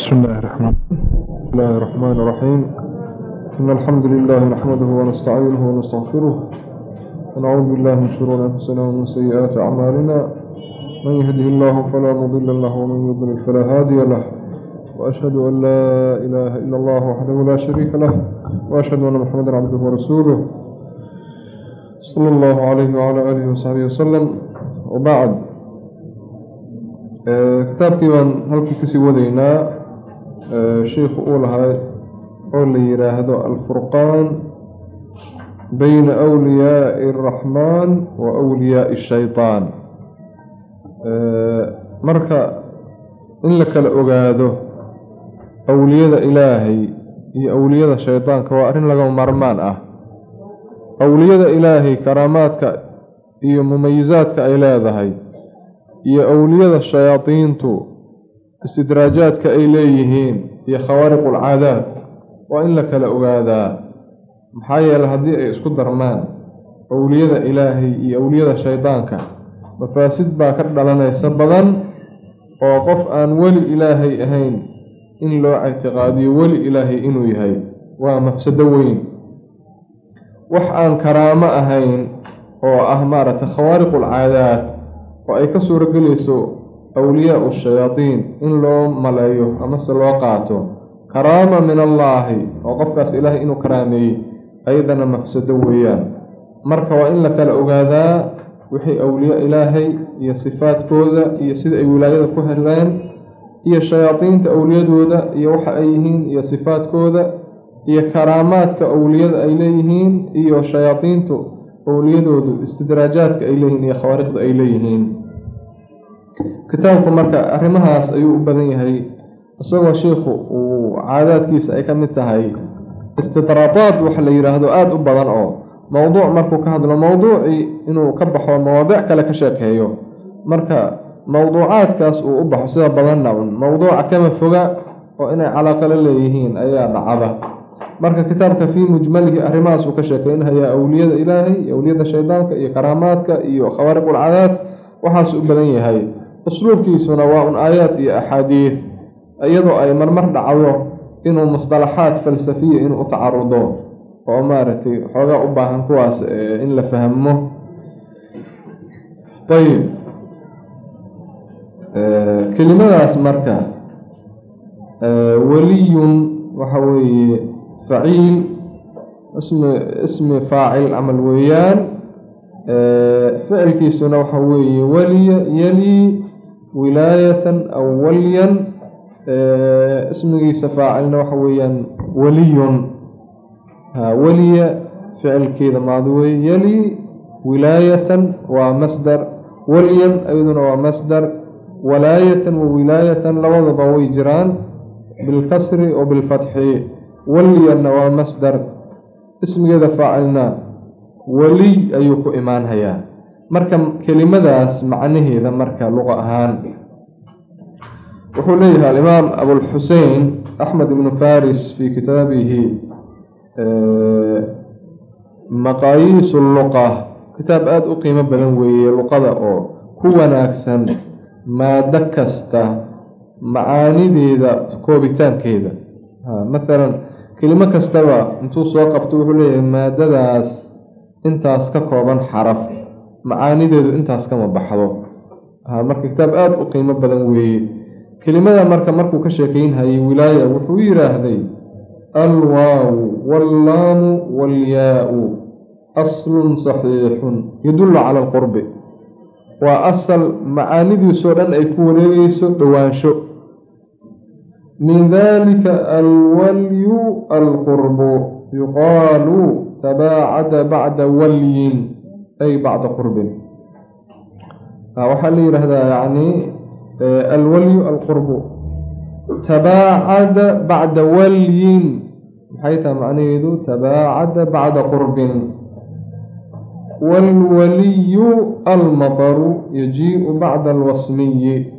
بسم الله الرحمن بسم الله الرحمن الرحيم إن الحمد لله نحمده ونستعينه ونستغفره ونعوذ بالله من شرور أنفسنا ومن سيئات أعمالنا من يهده الله فلا مضل له ومن يضلل فلا هادي له وأشهد أن لا إله إلا الله وحده لا شريك له وأشهد أن محمدا عبده ورسوله صلى الله عليه وعلى آله وصحبه وسلم وبعد كتابتي من هل كنت سيودينا sheikhu uu lahay oo la yidhaahdo alfurqaan bayna wliyaai araxmaan wa wliyaai shaytaan. Marka in la kala ogaado awliyada ilaahay iyo awliyada shaydaanka waa arrin lagama maarmaan ah. Awliyada ilaahay karaamaadka iyo mumayisaadka ay leedahay iyo awliyada shayaadiintu istidraajaadka ay leeyihiin iyo khawaariqulcaadaad waa in la kala ogaadaa maxaa yeele haddii ay isku darmaan awliyada ilaahay iyo awliyada shaydaanka. Mafaasid baa ka dhalanaysa badan oo qof aan weli ilaahay ahayn in loo ictiqaadiyo weli ilaahay inuu yahay. Waa mafsado weyn. Wax aan karaamo ahayn oo ah maaragtay khawaariqulcaadaad oo ay ka suuro gelayso awliyaau shayaadiin in loo maleeyo amase loo qaato. Karaama min allaahi oo qofkaas ilaahay inuu karaameeyey ayadana mafsado weeyaan. Marka waa in la kala ogaadaa wixii awliya ilaahay iyo sifaadkooda iyo sida ay wilaayada ku heleen iyo shayaadiinta awliyadooda iyo waxa ay yihiin iyo sifaadkooda iyo karaamaadka awliyada ay leeyihiin iyo shayaadiintu awliyadoodu istidraajaadka ay leeyihiin iyo khawaariqda ay leeyihiin kitaabku marka arrimahaas ayuu u badan yahay isagoo sheikhu uu caadaadkiisa ay ka mid tahay. Istidraadaad waxa la yidhaahdo aada u badan oo mowduuc markuu ka hadlo mowduucii inuu ka baxo mawaadiic kale ka sheekeeyo. Marka mowduucaadkaas uu u baxo sida badanna un mowduuca kama foga oo inay calaaqalo leeyihiin ayaa dhacda marka kitaabka fii mujmalihi arrimahaas uu ka sheekeynhayaa awliyada ilaahay iyo awliyada shaydaanka iyo karaamaadka iyo khawaariqulcadaad waxaas u badan yahay usluubkiisuna waa un aayaad iyo axaadiid iyadoo ay marmar dhacdo inuu musطalaxaad falsafiya inuu u tacarudo oo maaragtay xoogaa u baahan kuwaas in la fahmo. Ayib kelimadaas marka weliyun waxa weeye faciil ismi faacil camal weeyaan. Ficilkiisuna waxa weeye weliya yelii wilaayatan aw walyan ismigiisa faacilna waxa weeyaan weliyun weliya ficilkeeda maadi weye yelii wilaayatan waa masdar walyan ayaduna waa masdar walaayatan wa wilaayatan labadaba way jiraan bilkasri oo bilfatxi. Walyanna waa masdar ismigeeda faacilna weliy ayuu ku imaanhayaa marka kelimadaas macnaheeda marka luqa ahaan wuxuu leeyahay alimaam abulxusein axmed ibnu faris fii kitaabihi maqaayiisu luqa. Kitaab aada u qiimo badan weeye luqada oo ku wanaagsan maado kasta macaanideeda koobitaankeeda. Mathalan kelimo kastaba intuu soo qabto wuxuu leeyahay maadadaas intaas ka kooban xaraf macaanideedu intaas kama baxdo. Marka kitaab aada u qiimo badan weeye. Kelimada marka markuu ka sheekeynhayay wilaaya wuxuu yidhaahday alwaawu wallaamu walyaa-u aslun saxiixun yadullu cala alqurbi. Waa asal macaanidiisoo dhan ay ku wareegeyso dhowaansho. Min dalika alwalyu alqurbu yuqaalu tabaacada bacda walyin ay bacda qurbin waxaa la yidhaahdaa yani alwalyu alqurbu tabaacada bacda walyin maxay tahay macnaheedu tabaacada bacda qurbin waalwaliyu almataru yajiiءu bacda alwasmiyi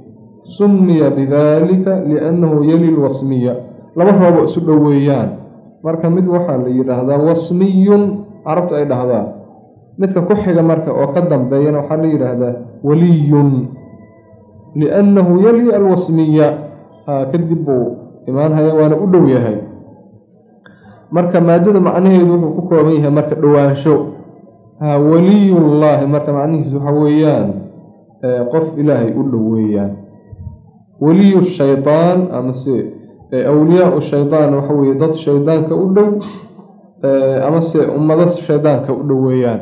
sumiya bidalika liannahu yali lwasmiya laba roobo isu dhoweeyaan marka mid waxaa la yidhaahdaa wasmiyun carabtu ay dhahdaa midka ku xiga marka oo ka dambeeyana waxaa la yidhaahdaa waliyun liannahu yali alwasmiya. Kadib buu imaanhaya waana u dhow yahay. Marka maadada macnaheedu wuxuu ku kooban yahay marka dhowaansho. Ha weliyullaahi marka macnihiisu waxa weeyaan qof ilaahay u dhow weeyaan. Weliyu shaydaan amase awliyaau shaydaan waxa weye dad shaydaanka u dhow amase ummado shaydaanka u dhow weeyaan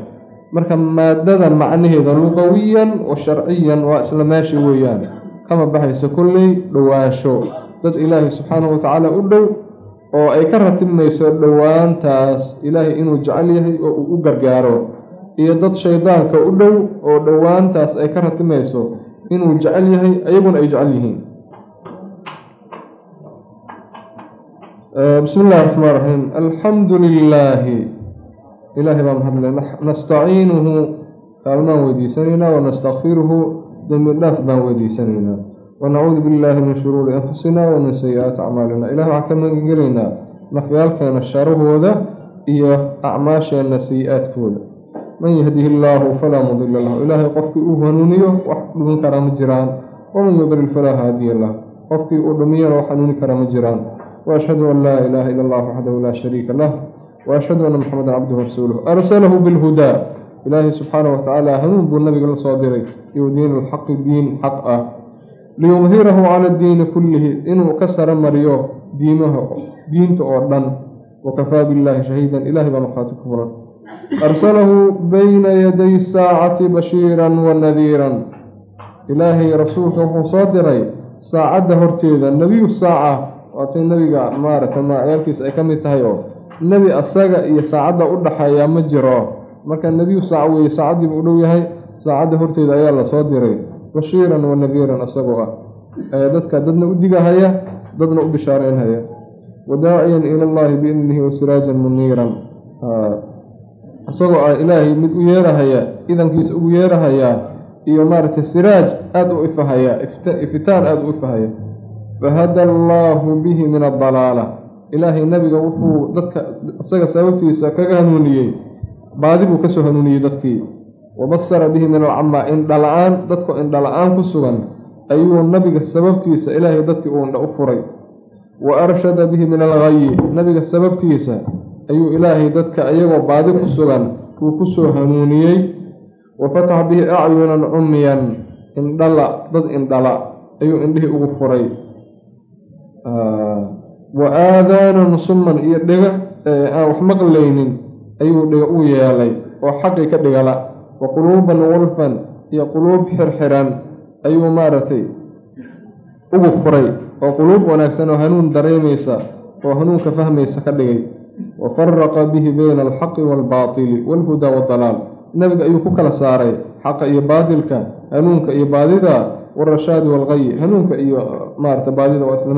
marka maadada macnaheeda luqawiyan wa sharciyan waa isla meesha weeyaan. Kama baxayso kolley dhowaansho dad ilaahay subxaanahu watacaala u dhow oo ay ka ratibmayso dhowaantaas ilaahay inuu jecel yahay oo uu u gargaaro. Iyo dad shaydaanka u dhow oo dhowaantaas ay ka ratibmayso inuu jecel yahay ayaguna ay jecel yihiin. Bismi illahi raxmaan raxiim alxamdu lilaahi ilaahay baa mahadle nastaciinuhu kaalmaan weydiisanaynaa wanastakfiruhu dembi dhaaf baan weydiisanaynaa. Wanacuudu billaahi min shuruuri anfusina wa min sayi-aati acmaalina. Ilahi waxaan ka magangelaynaa nafyaalkeena sharahooda iyo acmaasheenna sayi-aadkooda man yahdihi illaahu falaa mudila lahu. Ilaahay qofkii uu hanuuniyo wax dhumin karaa ma jiraan. Waman yudlil falaa haadiya lah qofkii uu dhumiyana wax hanuuni karaa ma jiraan. Waashhadu an laa ilaaha ila allah waxdahu laa shariika lah waashhadu anna maxamedan cabduhu rasuuluh arsalahu bilhudaa ilaahay subxaanahu watacaala hanuun buu nabiga la soo diray. Iyo diin alxaqi diin xaq ah. Liyudhirahu cala diini kullihi inuu ka sara mariyo diimaha diinta oo dhan. Wakafaa billaahi shahiidan. Ilahay baa markhaati ku furan. Arsalahu bayna yaday saacati bashiiran wa nadiiran. Ilaahay rasuulka wuxuu soo diray saacadda horteeda. Nebiyu saaca waatay nebiga maaragtay magacyaalkiisa ay ka mid tahay oo nebi asaga iyo saacadda u dhaxeeya ma jiro. Marka nebiyu saaca weeye saacaddiibu u dhow yahay saacadda horteeda ayaa la soo diray. Bashiiran wa nadiiran isagoo ah. Dadka dadna u digahaya dadna u bishaareynhaya wadaaciyan ila allahi biidnihi wa siraajan muniiran. Isagoo ah ilaahay mid u yeerahaya idankiisa ugu yeerahayaa iyo maaragtay siraaj aada u ifahaya ifitaan aada u ifahaya. Fahada allaahu bihi min adalaala ilaahay nebiga wuxuu dadka isaga sababtiisa kaga hanuuniyey baadi buu ka soo hanuuniyey dadkii. Wabasara bihi min alcamaa indhala-aan dadkoo indhala-aan ku sugan ayuu nabiga sababtiisa ilaahay dadkii uu indha u furay. Wa arshada bihi min alghayi nabiga sababtiisa ayuu ilaahay dadka iyagoo baadi ku sugan uu ku soo hanuuniyey. Wa fataxa bihi acyunan cumyan indhala dad indhala ayuu indhihii ugu furay wa aadaanan summan iyo dhega aan wax maqlaynin ayuu dhega u yeelay oo xaqii ka dhigala. Wa quluuban gulfan iyo quluub xirxiran ayuu maaragtay ugu furay oo quluub wanaagsan oo hanuun dareemaysa oo hanuunka fahmaysa ka dhigay. Wa faraqa bihi bayna alxaqi waalbaatili waalhudaa waddalaal. Nebiga ayuu ku kala saaray xaqa iyo baatilka hanuunka iyo baadida warashaadi waalqayi hanuunka iyo maarata baadida waa isla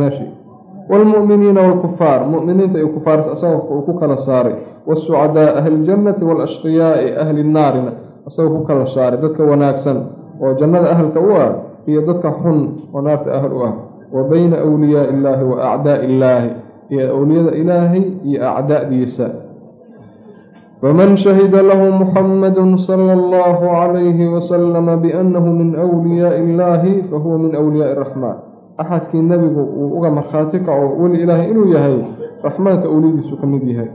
waalmu'miniina waalkufaar mu'miniinta iyo kufaarta asagoo uu ku kala saaray waasucadaa ahli ljannati waalashqiyaa'i ahli nnaarina asagoo ku kala saaray dadka wanaagsan oo jannada ahalka u ah iyo dadka xun oo naarta ahal u ah wa bayna awliyaai illaahi wa acdaa'i illaahi iyo awliyada ilaahay iyo acdaa'diisa faman shahida lahu muxamadu sala allahu calayhi wasalama biannahu min wliyaai illaahi fahuwa min wliyaai araxmaan axadkii nebigu uu uga markhaati kaco weli ilaahay inuu yahay raxmaanka awliyadiisu ka mid yahay.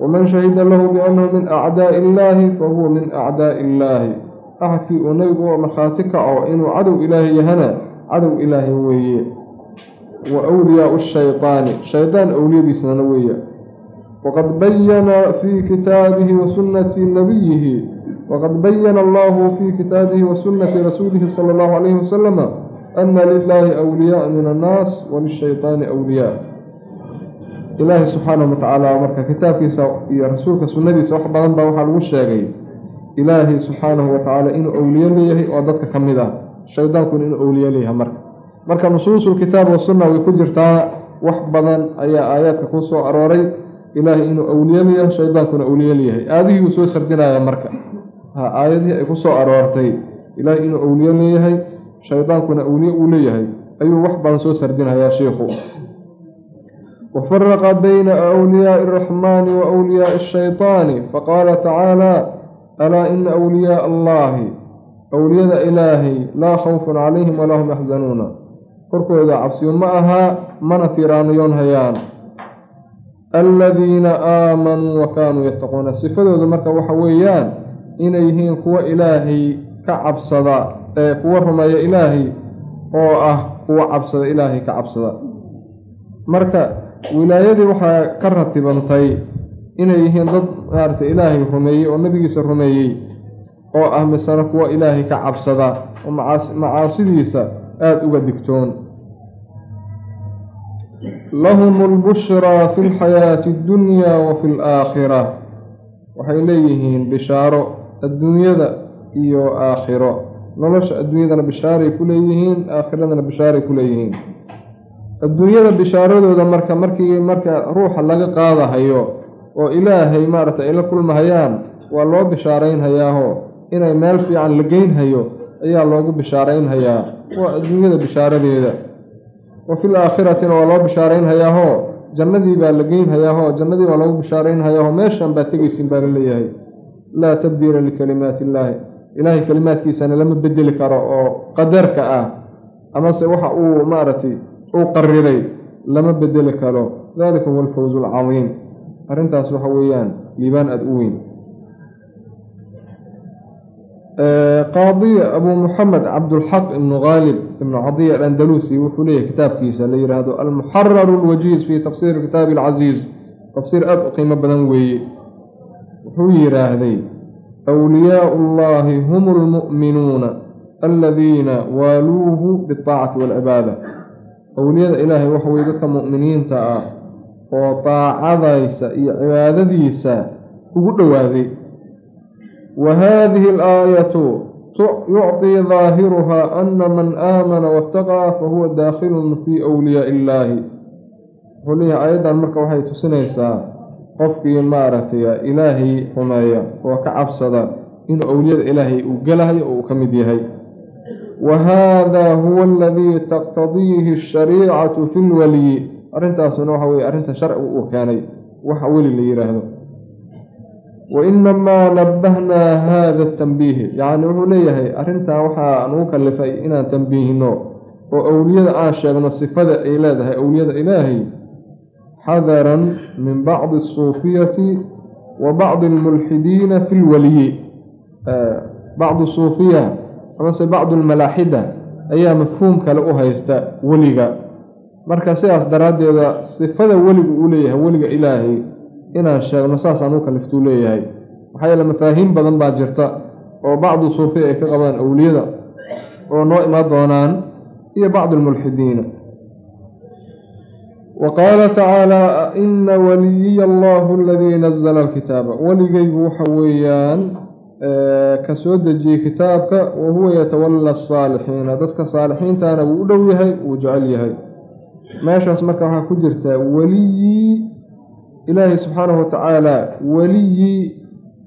Waman shahida lahu biannahu min acdaa'i illaahi fahuwa min acdaa'i illaahi axadkii uu nebigu uga markhaati kaco inuu cadow ilaahay yahana cadow ilaahay weeye. Wa wliyaau shaydaani shaydaan awliyadiisnana weeye. Waqad bayana fii kitaabihi wa sunnati nabiyihi waqad bayana allahu fii kitaabihi wa sunnati rasuulihi sala allahu calayhi wasalama ana lilaahi awliyaaa min annaas walishaydaani awliyaa ilaahay subxaanahu watacaala marka kitaabkiisa iyo rasuulka sunnadiisa wax badan baa waxaa lagu sheegay ilaahay subxaanahu watacaala inuu awliye leeyahay oo dadka ka mid ah shaydaankuna inuu awliye leeyahay marka marka nusuusulkitaab wasunna way ku jirtaa wax badan ayaa aayaadka ku soo arooray ilaahay inuu awliye leeyahay shaydaankuna awliye leeyahay aadihii uu soo sardinaya marka aayadihii ay ku soo aroortay ilaahay inuu awliye leeyahay shaydaankuna awliye uu leeyahay ayuu wax badan soo sardinayaa sheikhu. Wafaraqa bayna awliyaai araxmaani wa wliyaai ashaytaani faqaala tacaala alaa ina awliyaaa allahi awliyada ilaahay laa khawfun calayhim walaa hum yaxzanuuna korkooda cabsiyo ma ahaa mana tiiraaniyoon hayaan. Aladiina aamanuu wa kaanuu yattaquuna sifadooda marka waxa weeyaan inay yihiin kuwa ilaahay ka cabsada ee kuwa rumeeya ilaahay oo ah kuwa cabsada ilaahay ka cabsada. Marka wilaayadii waxaa ka ratibantay inay yihiin dad maaragtay ilaahay rumeeyey oo nebigiisa rumeeyey oo ah misana kuwa ilaahay ka cabsada oo macaasidiisa aada uga digtoon. Lahum albushraa fi lxayaati addunyaa wa fi alaakhira waxay leeyihiin bishaaro adduunyada iyo aakhiro nolosha adduunyadana bishaaray ku leeyihiin aakhiradana bishaaray ku leeyihiin. Adduunyada bishaaradooda marka markii marka ruuxa laga qaadahayo oo ilaahay maaragtay ay la kulmahayaan waa loo bishaaraynhayaaho. Inay meel fiican la geynhayo ayaa loogu bishaaraynhayaa. Waa adduunyada bishaaradeeda wa fil aakhiratina waa loo bishaaraynhayaahoo jannadii baa la geynhayaahoo jannadii baa loogu bishaaraynhayaahoo meeshan baa tegaysin baa la leeyahay. Laa tabdiila likalimaati illaahi ilaahay kalimaadkiisana lama bedeli karo oo qadarka ah amase waxa uu maaragtay uu qariray lama bedeli karo. Dalika huwa alfawzu alcadiim arrintaas waxa weeyaan liibaan aada u weyn. Qaadiya abuu muxamed cabdulxaq ibnu khaalib ibnu cadiya alandalusi wuxuu leeyahay kitaabkiisa la yidhaahdo almuxararu alwajiiz fii tafsiiri kitaabi alcasiiz tafsiir aada u qiimo badan weeye. Wuxuu yidhaahday awliyaau llahi hum lmu'minuuna aladiina waaluuhu biاltaacati waalcibaada awliyada ilaahay waxa weye dadka mu'miniinta ah oo daacadaysa iyo cibaadadiisa ugu dhowaaday wa haadihi alaayatu yucطii daahiruhaa ana man aamana waataqaa fahuwa daakhilun fii wliyaai illaahi wuxuu leeyahay aayaddan marka waxay tusinaysaa qofkii maaragtay ilaahay rumeeya oo ka cabsada inuu awliyada ilaahay uu gelahayo oo uu ka mid yahay. Wa haada huwa aladii taqtadiihi ashariicatu fi lwaliyi arrintaasuna waxa weye arrinta sharcigu uu keenay. Waxa weli la yidhaahdo wa inamaa nabahnaa haada tanbiihi. Yacni wuxuu leeyahay arrintan waxaa nugu kallifay inaan tambiihino oo awliyada aan sheegno sifada ay leedahay awliyada ilaahay xadaran min bacdi asuufiyati wa bacdi almulxidiina fi lwaliyi. Bacdu suufiya amase bacdu almalaaxida ayaa mafhuum kale u haysta weliga. Marka sidaas daraaddeeda sifada weligu uu leeyahay weliga ilaahay inaan sheegno saasaan u kaliftuu leeyahay. Maxaa yeele mafaahiim badan baa jirta oo bacdu suufiya ay ka qabaan awliyada oo noo imaan doonaan iyo bacdu almulxidiina wa qaala tacaala ina waliyiya allahu aladii nazala alkitaaba weligaygu waxa weeyaan ka soo dejiyey kitaabka wa huwa yatawalla asaalixiina dadka saalixiintana wuu u dhow yahay wuu jecel yahay meeshaas marka waxaa ku jirtaa weliyii ilaahay subxaanahu watacaala weliyii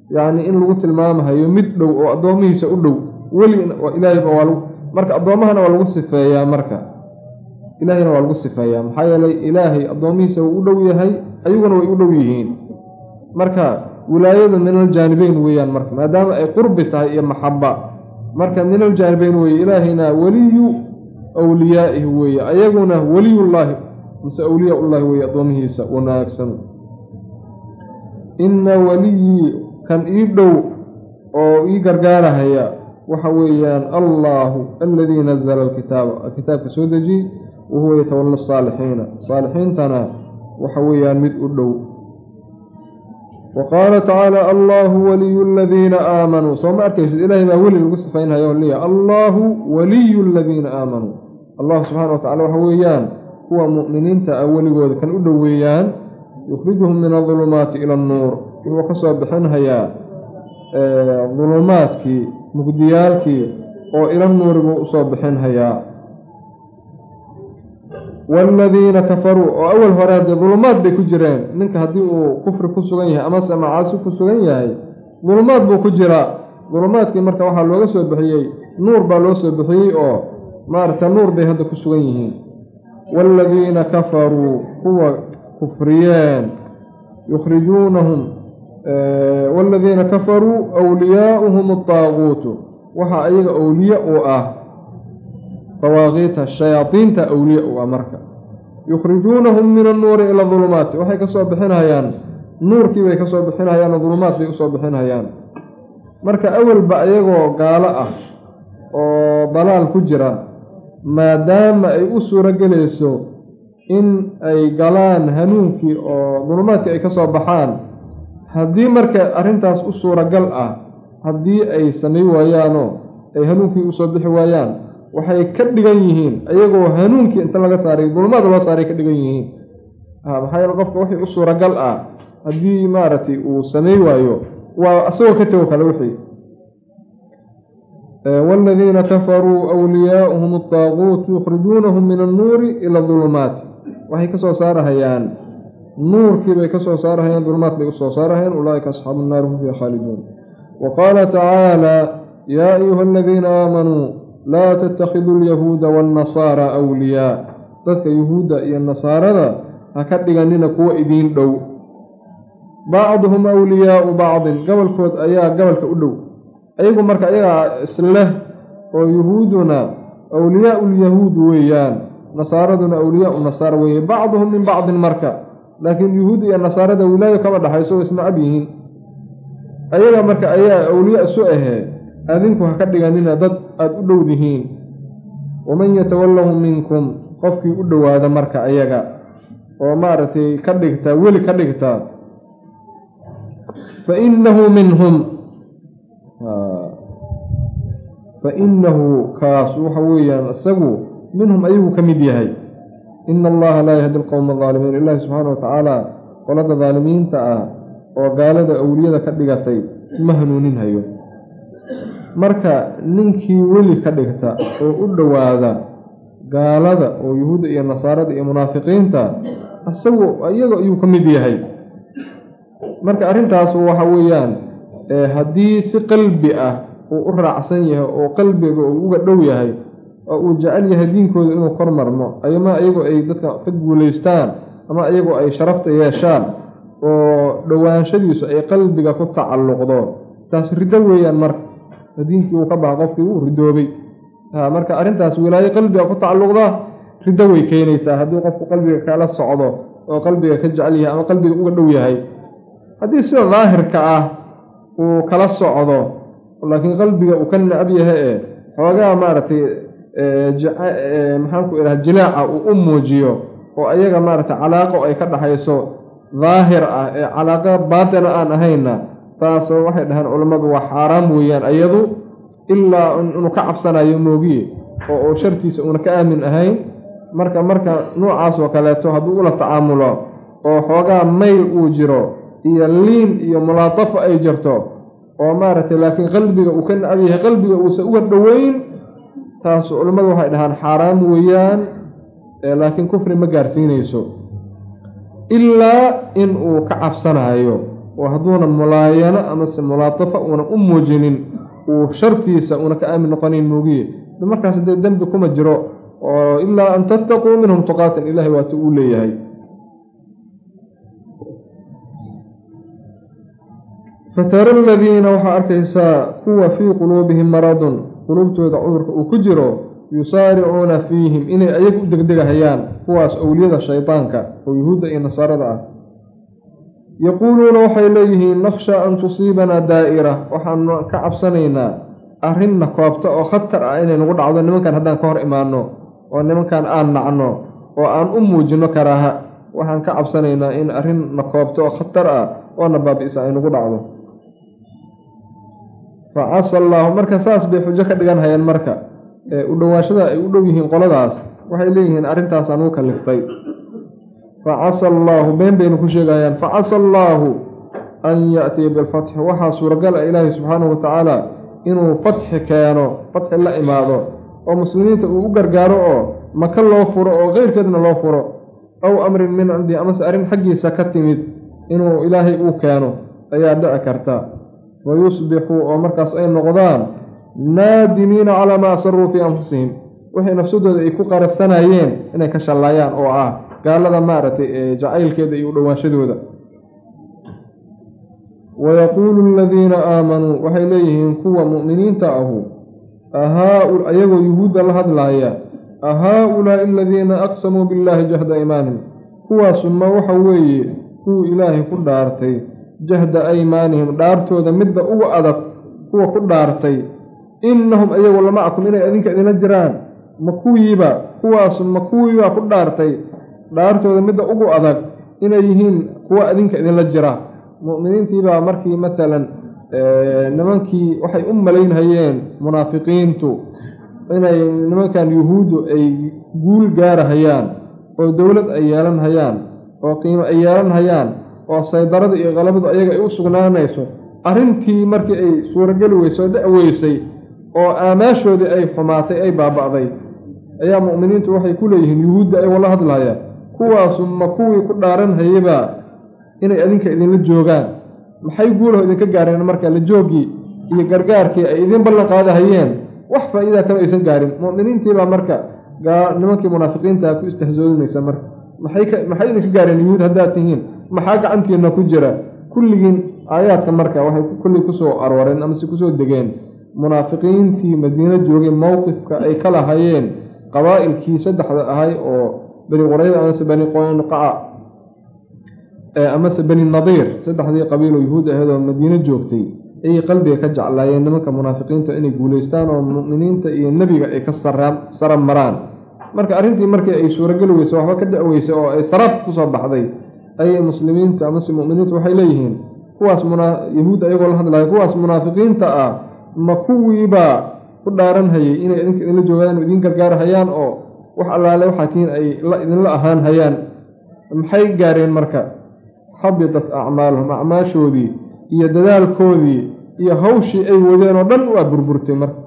yacni in lagu tilmaamahayo mid dhow oo addoomihiisa u dhow weli ilaahayba waa marka addoommahana waa lagu sifeeyaa marka ilaahayna waa lagu sifeeyaa. Maxaa yeelay ilaahay addoomihiisa wuu u dhow yahay ayaguna way u dhow yihiin. Marka wilaayadu min aljaanibeyn weeyaan marka maadaama ay qurbi tahay iyo maxaba marka min aljaanibeyn weeye ilaahayna weliyu awliyaa'ihi weeye ayaguna weliyullaahi mise awliyaa ullaahi weeye addoomihiisa wanaagsan. Ina weliyii kan ii dhow oo ii gargaarahaya waxa weeyaan allaahu aladii nazala alkitaaba. Kitaabka soo dejiyey wahuwa yatawalla asaalixiina saalixiintana waxa weeyaan mid u dhow wa qaala tacaala allaahu waliyu aladiina aamanuu soo ma arkaysid ilaahay baa weli lagu sifaynhayo leeyahy allaahu waliyu aladiina aamanuu allahu subxaana wa tacala waxa weeyaan kuwa mu'miniinta ah weligooda kan u dhoweeyaan yukhrijuhum min adulumaati ila annuur wuxuu ka soo bixinhayaa dulumaadkii mugdiyaalkii oo ila nuuri buu u soo bixinhayaa waaladiina kafaruu oo awal hore haddee dulumaad bay ku jireen ninka haddii uu kufri ku sugan yahay amase macaasi ku sugan yahay dulumaad buu ku jiraa dulumaadkii marka waxaa looga soo bixiyey nuur baa loo soo bixiyey oo maaragta nuur bay hadda ku sugan yihiin waaladiina kafaruu kuwa kufriyeen yukhrijuunahum waaladiina kafaruu wliyaauhum adaaguutu waxaa ayaga owliye u ah dawaaqiita shayaadiinta awliya u ah marka. Yukhrijuunahum min annuuri ila dulumaati waxay ka soo bixinhayaan nuurkii bay ka soo bixinhayaan oo dulumaad bay u soo bixinhayaan marka awalba iyagoo gaalo ah oo dalaal ku jira maadaama ay u suuro gelayso in ay galaan hanuunkii oo dulumaadkii ay ka soo baxaan haddii marka arrintaas u suuragal ah haddii ay samay waayaanoo ay hanuunkii u soo bixi waayaan waxay ka dhigan yihiin iyagoo hanuunkii inta laga saaray dulumaad loo saaray ka dhigan yihiin. Maxaa yeele qofka wixii u suuragal ah haddii maaragtay uu samay waayo waa isagoo ka tego kale wixii. Waaladiina kafaruu wliyaauhum adaaquut yukhrijuunahum min annuuri ila dulumaati waxay ka soo saarahayaan nuurkii bay ka soo saarahayaan dulumaad bay u soo saarahayaan ulaaika asxaabu nnaari hum fiiha khaaliduun. Wa qaala tacaala yaa ayuha aladiina aamanuu laa tattakhiduu alyahuuda waannasaara awliyaa. Dadka yuhuudda iyo nasaarada ha ka dhiganina kuwa idiin dhow. Bacduhum awliyaau bacdin gobolkood ayaa gobolka u dhow. Ayagu marka ayagaa isleh oo yuhuuduna awliyaau lyahuud weeyaan nasaaraduna awliyaau nasaara weeye bacduhum min bacdin marka. Laakiin yuhuud iyo nasaarada wilaayo kama dhexayso way isnacab yihiin. Ayaga marka ayaa awliya isu ahee adinku ha ka dhiganina dad aada u dhow dihiin waman yatawallahum minkum qofkii u dhowaada marka ayaga. oo maaragtay ka dhigta weli ka dhigta. fa innahu minhum fa innahu kaas waxa weeyaan isagu minhum ayuu ka mid yahay. ina allaha laa yahdi alqowma aldaalimiin ilaahi subxaana wa tacaala qolada daalimiinta ah oo gaalada awliyada ka dhigatay ma hanuuninhayo marka ninkii weli ka dhigta oo u dhowaada gaalada oo yuhuudda iyo nasaarada iyo munaafiqiinta isagu iyaga ayuu ka mid yahay. Marka arrintaas waxa weeyaan haddii si qalbi ah uu u raacsan yahay oo qalbiga uu uga dhow yahay oo uu jecel yahay diinkooda inuu kor marmo ama iyagoo ay dadka ka guulaystaan ama iyagoo ay sharafta yeeshaan oo dhowaanshadiisu ay qalbiga ku tacalluqdo taas riddo weeyaan marka diinkii uu ka baxa qofkii uu ridoobay. Marka arrintaas wilaayo qalbiga ku tacalluqda riddo way keenaysaa. Haddii qofku qalbiga kala socdo oo qalbiga ka jecel yahay ama qalbiga uga dhow yahay haddii sida daahirka ah uu kala socdo laakiin qalbiga uu ka necab yahay ee xoogaa maaragtay maxaanku idhaha jilaaca uu u muujiyo oo ayaga maaragtay calaaqo ay ka dhaxayso daahir ah ee calaaqa baatina aan ahayna taas waxay dhahaan culammadu waa xaaraam weeyaan ayadu ilaa inuu ka cabsanayo moogiye oo uu shartiisa uuna ka aamin ahayn. Marka marka noocaas oo kaleeto hadduu ula tacaamulo oo xoogaa mayl uu jiro iyo liin iyo mulaatafo ay jirto oo maaragtay laakiin qalbiga uu ka nacab yahay qalbiga uusa uga dhoweyn taas culimmadu waxay dhahaan xaaraam weeyaan laakiin kufri ma gaarsiinayso. Ilaa in uu ka cabsanayo oo hadduuna mulaayano amase mulaatafo uunan u muujinin uu shartiisa uuna ka aamin noqonayn moogiye. Markaas dee dembi kuma jiro oo ilaa an tattaquu minhum tuqaatin ilahay waata uu leeyahay. Fatara aladiina waxaa arkaysaa kuwa fii quluubihim maradun. Quluubtooda cudurka uu ku jiro yusaaricuuna fiihim inay ayaga u degdegahayaan kuwaas owliyada shaydaanka oo yuhuudda iyo nasaarada ah yaquuluuna waxay leeyihiin nakhshaa an tusiibanaa daa'ira waxaanu ka cabsanaynaa arrinna koobta oo khatar ah inay nagu dhacdo nimankan haddaan ka hor imaanno oo nimankan aan nacno oo aan u muujinno karaaha waxaan ka cabsanaynaa in arrinna koobta oo khatar ah oona baabi'isa ay nagu dhacdo fa casa allaahu marka saas bay xujo ka dhigan hayeen marka ee u dhowaashada ay u dhow yihiin qoladaas waxay leeyihiin arrintaasaan ugu kaliftay fa casa allaahu been baynu ku sheegayaan fa casa allaahu an ya'tiya bilfatxi waxaa suuragal ah ilaahi subxaanahu watacaala inuu fatxi keeno fatxi la imaado oo muslimiinta uu u gargaaro oo maka loo furo oo keyrkeedna loo furo aw amrin min cindi amase arrin xaggiisa ka timid inuu ilaahay uu keeno ayaa dhici karta wa yusbixuu oo markaas ay noqdaan naadimiina calaa maa asaruu fii anfusihim waxay nafsadooda ay ku qarsanayeen inay ka shallaayaan oo ah gaalada maaragtay ee jacaylkeeda iyo u dhowaanshadooda wayaquulu aladiina aamanuu waxay leeyihiin kuwa mu'miniinta ahu ayagoo yuhuudda la hadlaaya ahaa-ulaa'i aladiina aqsamuu billaahi jahda aymaanihim kuwaasuma waxa weeye kuwuu ilaahay ku dhaartay jahda aymaanihim dhaartooda midda ugu adag kuwa ku dhaartay. Innahum ayagu lamacakum inay adinka idinla jiraan. Ma kuwiiba kuwaasu ma kuwiibaa ku dhaartay dhaartooda midda ugu adag inay yihiin kuwa adinka idinla jira. Mu'miniintiibaa markii masalan nimankii waxay u malaynhayeen munaafiqiintu inay nimankan yuhuuddu ay guul gaarahayaan oo dowlad ay yeelan hayaan oo qiimo ay yeelan hayaan oo saydarada iyo qalabadu ayaga ay u sugnaanayso. Arrintii markii ay suurageli weysay oo dhic weysay oo aamaashoodii ay xumaatay ay baaba'day ayaa mu'miniintu waxay ku leeyihiin yuhuudda ay wala hadlahayaan kuwaasu ma kuwii ku dhaaran hayabaa inay adinka idinla joogaan? Maxay guulaho idinka gaareen marka la jooggii iyo gargaarkii ay idiin ballan qaadahayeen? Wax faa'iidaa kama aysan gaarin. Mu'miniintiibaa marka nimankii munaafiqiintaa ku istahsoodinaysa marka. Maxay idinka gaareen yuhuud haddaad tihiin? Maxaa gacantiina ku jira? Kulligiin aayaadka marka waxay kulli ku soo arooreen amase ku soo degeen. Munaafiqiintii madiino joogay mowqifka ay ka lahayeen qabaa'ilkii saddexda ahay oo bani qurayda amase bani qoynqaca amase bani nadiir saddexdii qabiiloo yuhuud ahayd oo madiino joogtay ayay qalbiga ka jeclaayeen nimanka munaafiqiinta inay guulaystaan oo mu'miniinta iyo nebiga ay ka sara maraan. Marka arrintii markii ay suurageli weysay waxba ka dhic weysay oo ay sarab ku soo baxday ayay muslimiinta amase mu'miniinta waxay leeyihiin kuwaas yahuud ayagoo la hadlaya kuwaas munaafiqiinta ah ma kuwiibaa ku dhaaranhayay inay idinka idinla joogaan o idiin gargaarhayaan oo wax allaale waxaa tihiin ay idinla ahaan hayaan maxay gaareen marka? Xabitat acmaaluhum acmaashoodii iyo dadaalkoodii iyo hawshii ay wadeen oo dhan waa burburtay marka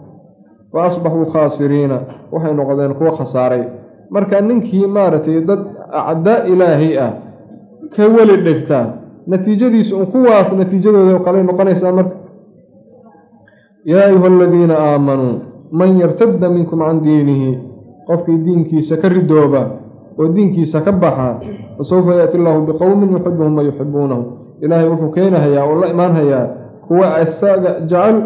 wa asbaxuu khaasiriina waxay noqdeen kuwo khasaaray. Marka ninkii maaragtay dad acdaa ilaahay ah ka weli dhigtaa natiijadiisu un kuwaas natiijadooda kaley noqonaysaa marka yaa ayuha aladiina aamanuu man yartadda minkum can diinihi qofkii diinkiisa ka ridooba oo diinkiisa ka baxa fasawfa yaati allaahu biqowmin yuxibuhum wa yuxibuunahu ilaahay wuxuu keenahayaa oo la imaanhayaa kuwa isaga jecel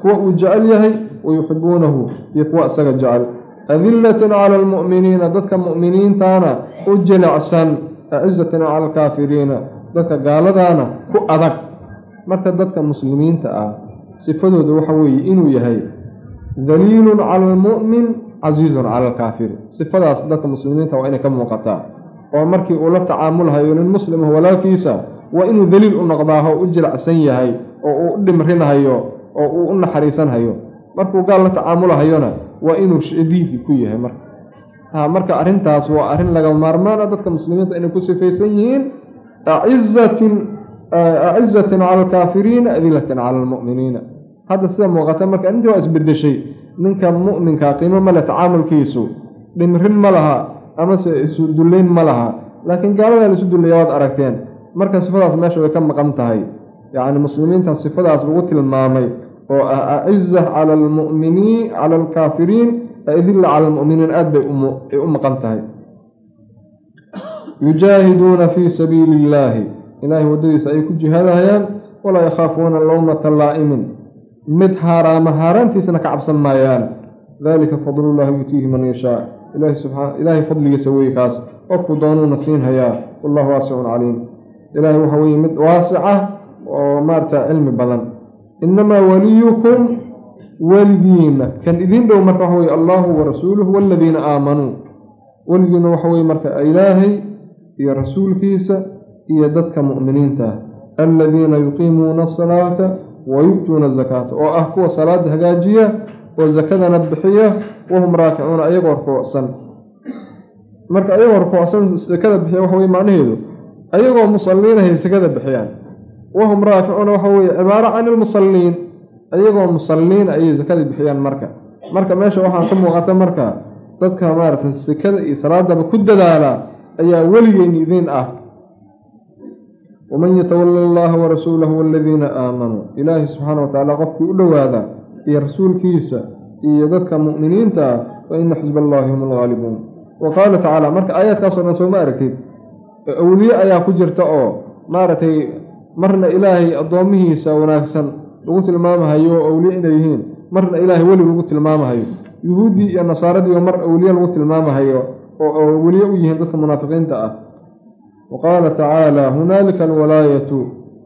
kuwa uu jecel yahay wa yuxibuunahu iyo kuwa isaga jecel. Adillatin cala almu'miniina dadka mu'miniintaana u jilicsan acizatin cala alkaafiriina dadka gaaladaana ku adag. Marka dadka muslimiinta ah sifadooda waxa weeye inuu yahay daliilun cala almu'min casiizun cala alkaafiri sifadaas dadka muslimiinta waa inay ka muuqataa. Oo markii uu la tacaamulhayo nin muslimah walaalkiisa waa inuu daliil u noqdaaho u jilacsan yahay oo uu u dhimrinhayo oo uu u naxariisanhayo. Markuu gaal la tacaamulhayona waa inuu shadiidi ku yahay marka. Ha marka arrintaas waa arrin laga maarmaana dadka muslimiinta inay ku sifaysan yihiin acizatin acizatin cala alkaafiriina adilatin cala almu'miniina hadda sida muuqata marka arrintii waa isbedeshay ninka mu'minka qiimo male tacaamulkiisu dhimrin ma laha amase isu dullayn ma laha. Laakiin gaaladaa la isu dullaya waad aragteen. Marka sifadaas meesha way ka maqan tahay. Yacni muslimiinta sifadaas lagu tilmaamay oo ah aciza cala almu'miniin cala alkaafiriin adilla cala almu'miniin aad bay ay u maqan tahay. Yujaahiduuna fii sabiili illaahi ilaahay waddadiisa ayay ku jihaadahayaan walaa yakhaafuuna lowmata laa'imin mid haaraama haaraantiisana ka cabsan maayaan. Dalika fadlullahi yutiihi man yashaa. Ilaahay fadligiisa wey kaas qofku doonuuna siinhayaa wallahu waasicun caliim. Ilaahay waxa weye mid waasica oo maarata cilmi badan. Inamaa waliyukum weligiina kan idiin dhow marka waxa weye allahu warasuuluhu waladiina aamanuu weligiina waxa weye marka ilaahay iyo rasuulkiisa iyo dadka mu'miniinta. Ah aladiina yuqiimuuna asalaata wa yu'tuuna azakaata oo ah kuwa salaada hagaajiya oo sakadana bixiya wahum raakicuuna ayagoo rukuucsan. Marka ayagoo rukuucsan sakada bixiya waxa weye macnaheedu ayagoo musalliinahay sakada bixiyaan. Wahum raakicuuna waxa weye cibaaro can ilmusalliin ayagoo musalliin ayay sakada bixiyaan marka. Marka meesha waxaa ka muuqata marka dadka maaragtay sakada iyo salaadaba ku dadaala ayaa weligeyn idiin ah waman yatawala allaha warasuulahu waladiina aamanuu ilaahi subxaana watacaala qofkii u dhowaada iyo rasuulkiisa iyo dadka mu'miniinta ah fa ina xisba allahi hum alghaalibuun wa qaala tacaala marka aayaadkaasoo dhan sooma aragtid awliye ayaa ku jirta oo maaragtay marna ilaahay addoomihiisa wanaagsan lagu tilmaamahayo awliye inay yihiin marna ilaahay weli lagu tilmaamahayo yuhuuddii iyo nasaaradii mar awliye lagu tilmaamahayo oo weliye u yihiin dadka munaafiqiinta ah wa qaala tacaala hunaalika alwalaayatu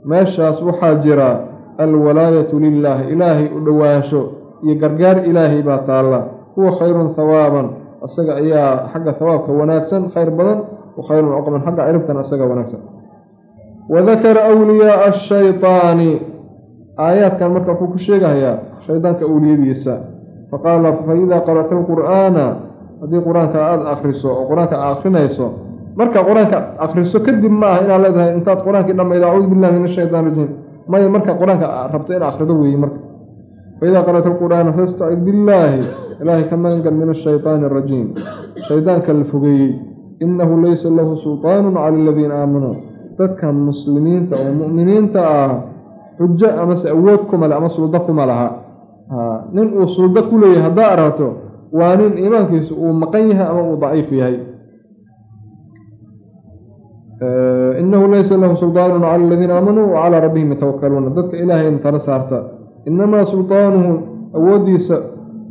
meeshaas waxaa jira alwalaayatu lilaahi ilaahay u dhowaansho iyo gargaar ilaahay baa taalla huwa khayrun hawaaban asaga ayaa xagga hawaabka wanaagsan khayr badan wa khayrun cuqban xagga ciribtan asaga wanaagsan wadakara wliyaaa ashaytaani aayaadkan marka wuxuu ku sheegahayaa shaydaanka awliyadiisa faqaala faidaa qara'ta alqur'aana haddii qur'aanka aada akhriso oo qur'aanka aad akhrinayso marka qur'aanka akhriso kadib ma aha inaad leedahay intaad qur'aankii dhammayda acuudu billahi min ashaytaan rajiim. Maya marka qur'aanka rabto in akhrido weeye marka. Faidaa qara'ta alqur'aana fastacid billaahi ilaahay ka magangal min ashaytaani arajiim shaydaanka la fogeeyey innahu laysa lahu sultaanun cala aladiina aamanuu. Dadka muslimiinta oo mu'miniinta ah xujo amase awood kuma le ama suldo kuma laha. Nin uu suldo ku leeyahay haddaa aragto waa nin iimaankiisu uu maqan yahay ama uu daciif yahay inahu laysa lahu suldaanun cala aladiina aamanuu wa calaa rabbihim yatawakaluuna dadka ilaahayna tala saarta. Inamaa sultaanuhu awooddiisa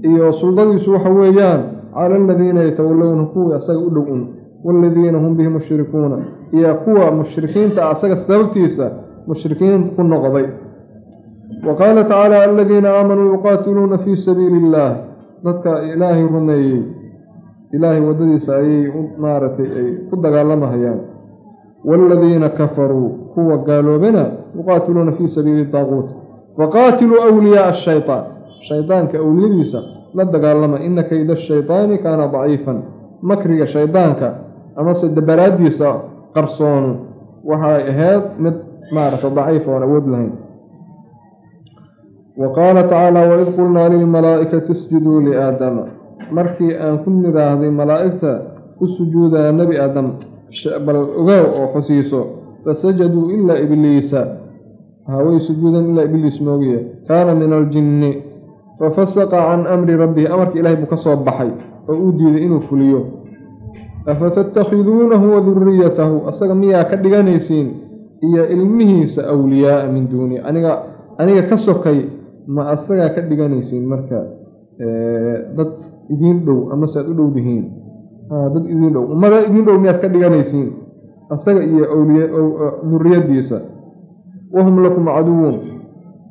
iyo suldadiisu waxa weeyaan cala aladiina yatawallowna kuwii asaga u dhow un waaladiina hum bihi mushrikuuna. Iyo kuwa mushrikiinta asaga sababtiisa mushrikiin ku noqday. Wa qaala tacaala aladiina aamanuu yuqaatiluuna fii sabiili illaah dadka ilaahay rumeeyey. Ilaahay waddadiisa ayay maaragtay ay ku dagaalamahayaan waaladiina kafaruu kuwa gaaloobana yuqaatiluuna fii sabiili daaquut faqaatiluu awliyaaa ashaytaan shaydaanka awliyadiisa la dagaalama ina kayda ashaytaani kaana daciifan makriga shaydaanka amase dabaraaddiisa qarsoonu waxay ahayd mid maaragta daciif oon awood lahayn wa qaala tacaala waid qulnaa lilmalaa'ikati isjuduu liaadama markii aan ku nidhaahday malaa'igta u sujuudaa nebi aadam bal ogaaw oo xusiiso fasajaduu ilaa ibliisa haway sujuudan ilaa ibliis moogiye kaana min aljinni fafasaqa can amri rabbihi amarka ilahay buu ka soo baxay oo uu diiday inuu fuliyo. Afatattakhiduunahu wa duriyatahu asaga miyaa ka dhiganaysiin iyo ilmihiisa awliyaaa min duuni aniga aniga ka sokay ma asagaa ka dhiganaysiin marka dad idiin dhow amase aad u dhow dihiin dad idiin dhow ummada idiin dhow miyaad ka dhiganaysiin? Asaga iyo duriyadiisa wahum lakum caduwun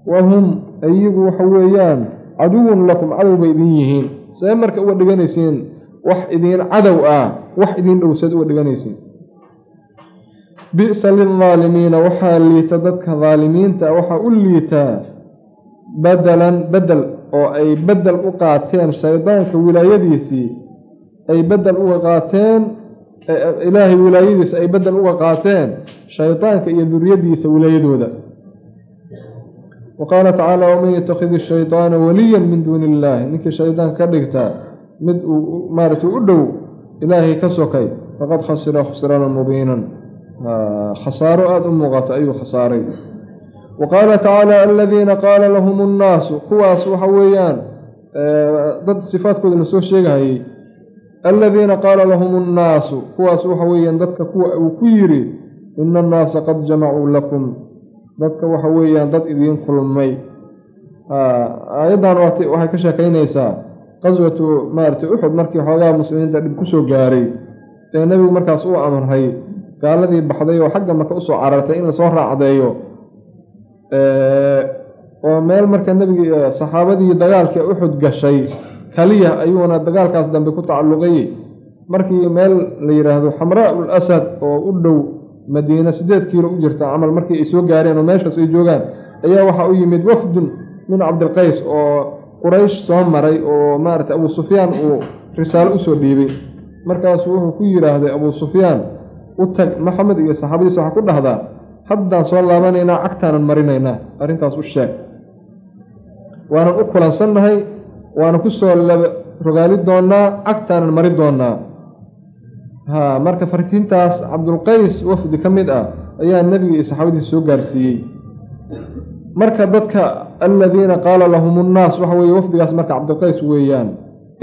wahum iyagu waxa weeyaan caduwun lakum cadow bay idin yihiin. See marka uga dhiganaysiin wax idiin cadow ah wax idiin dhow seed uga dhiganaysiin. Bi'sa lildaalimiina waxaa liita dadka daalimiinta waxaa u liitaa badalan bedel oo ay bedel u qaateen shaydaanka wilaayadiisii ay bedel uga qaateen ilaahay wilaayadiisa ay bedel uga qaateen shaydaanka iyo duriyadiisa wilaayadooda. Wa qaala tacaala waman yatakid shaydaana waliyan min duuni illaahi ninkii shaydaanka ka dhigtaa mid uu maaragtay u dhow ilaahay ka sokay faqad khasira khusraana mubiinan. Khasaaro aada u muuqata ayuu khasaaray. Wa qaala tacaala aladiina qaala lahum nnaasu kuwaas waxa weeyaan dad sifaadkooda la soo sheegahayey aladiina qaala lahum nnaasu kuwaas waxa weeyaan dadka kuwa uu ku yidhi ina annaasa qad jamacuu lakum. Dadka waxa weeyaan dad idiin kulmay. Aayaddan waxay ka sheekaynaysaa qaswatu maaragtay uxud markii xoogaha muslimiinta dhib ku soo gaaray ee nebigu markaas uu amray gaaladii baxday oo xagga maka u soo carartay in la soo raacdeeyo. Oo meel marka nebigi saxaabadii dagaalkii uxud gashay kaliya ayuuna dagaalkaas dambe ku tacalluqayey markii meel la yidhaahdo xamraa ul asad oo u dhow madiine siddeed kiilo u jirta camal markii ay soo gaareen oo meeshaas ay joogaan ayaa waxaa u yimid wafdun min cabdilqays oo quraysh soo maray oo maaragtay abuu sufyaan uu risaalo u soo dhiibay. Markaasuu wuxuu ku yidhaahday abuu sufyaan u tag maxamed iyo saxaabadiisa waxaa ku dhahdaa. Haddaan soo laabanaynaa cagtaanan marinaynaa. Arrintaas u sheeg. Waanan u kulansannahay waana ku soo rogaali doonnaa cagtaanan mari doonnaa haa marka fartiintaas cabdulqays wafdi ka mid ah ayaa nebiga iyo saxaabadiisa soo gaarsiiyey. Marka dadka aladiina qaala lahum nnaas waxa weeye wafdigaas marka cabdilqays weeyaan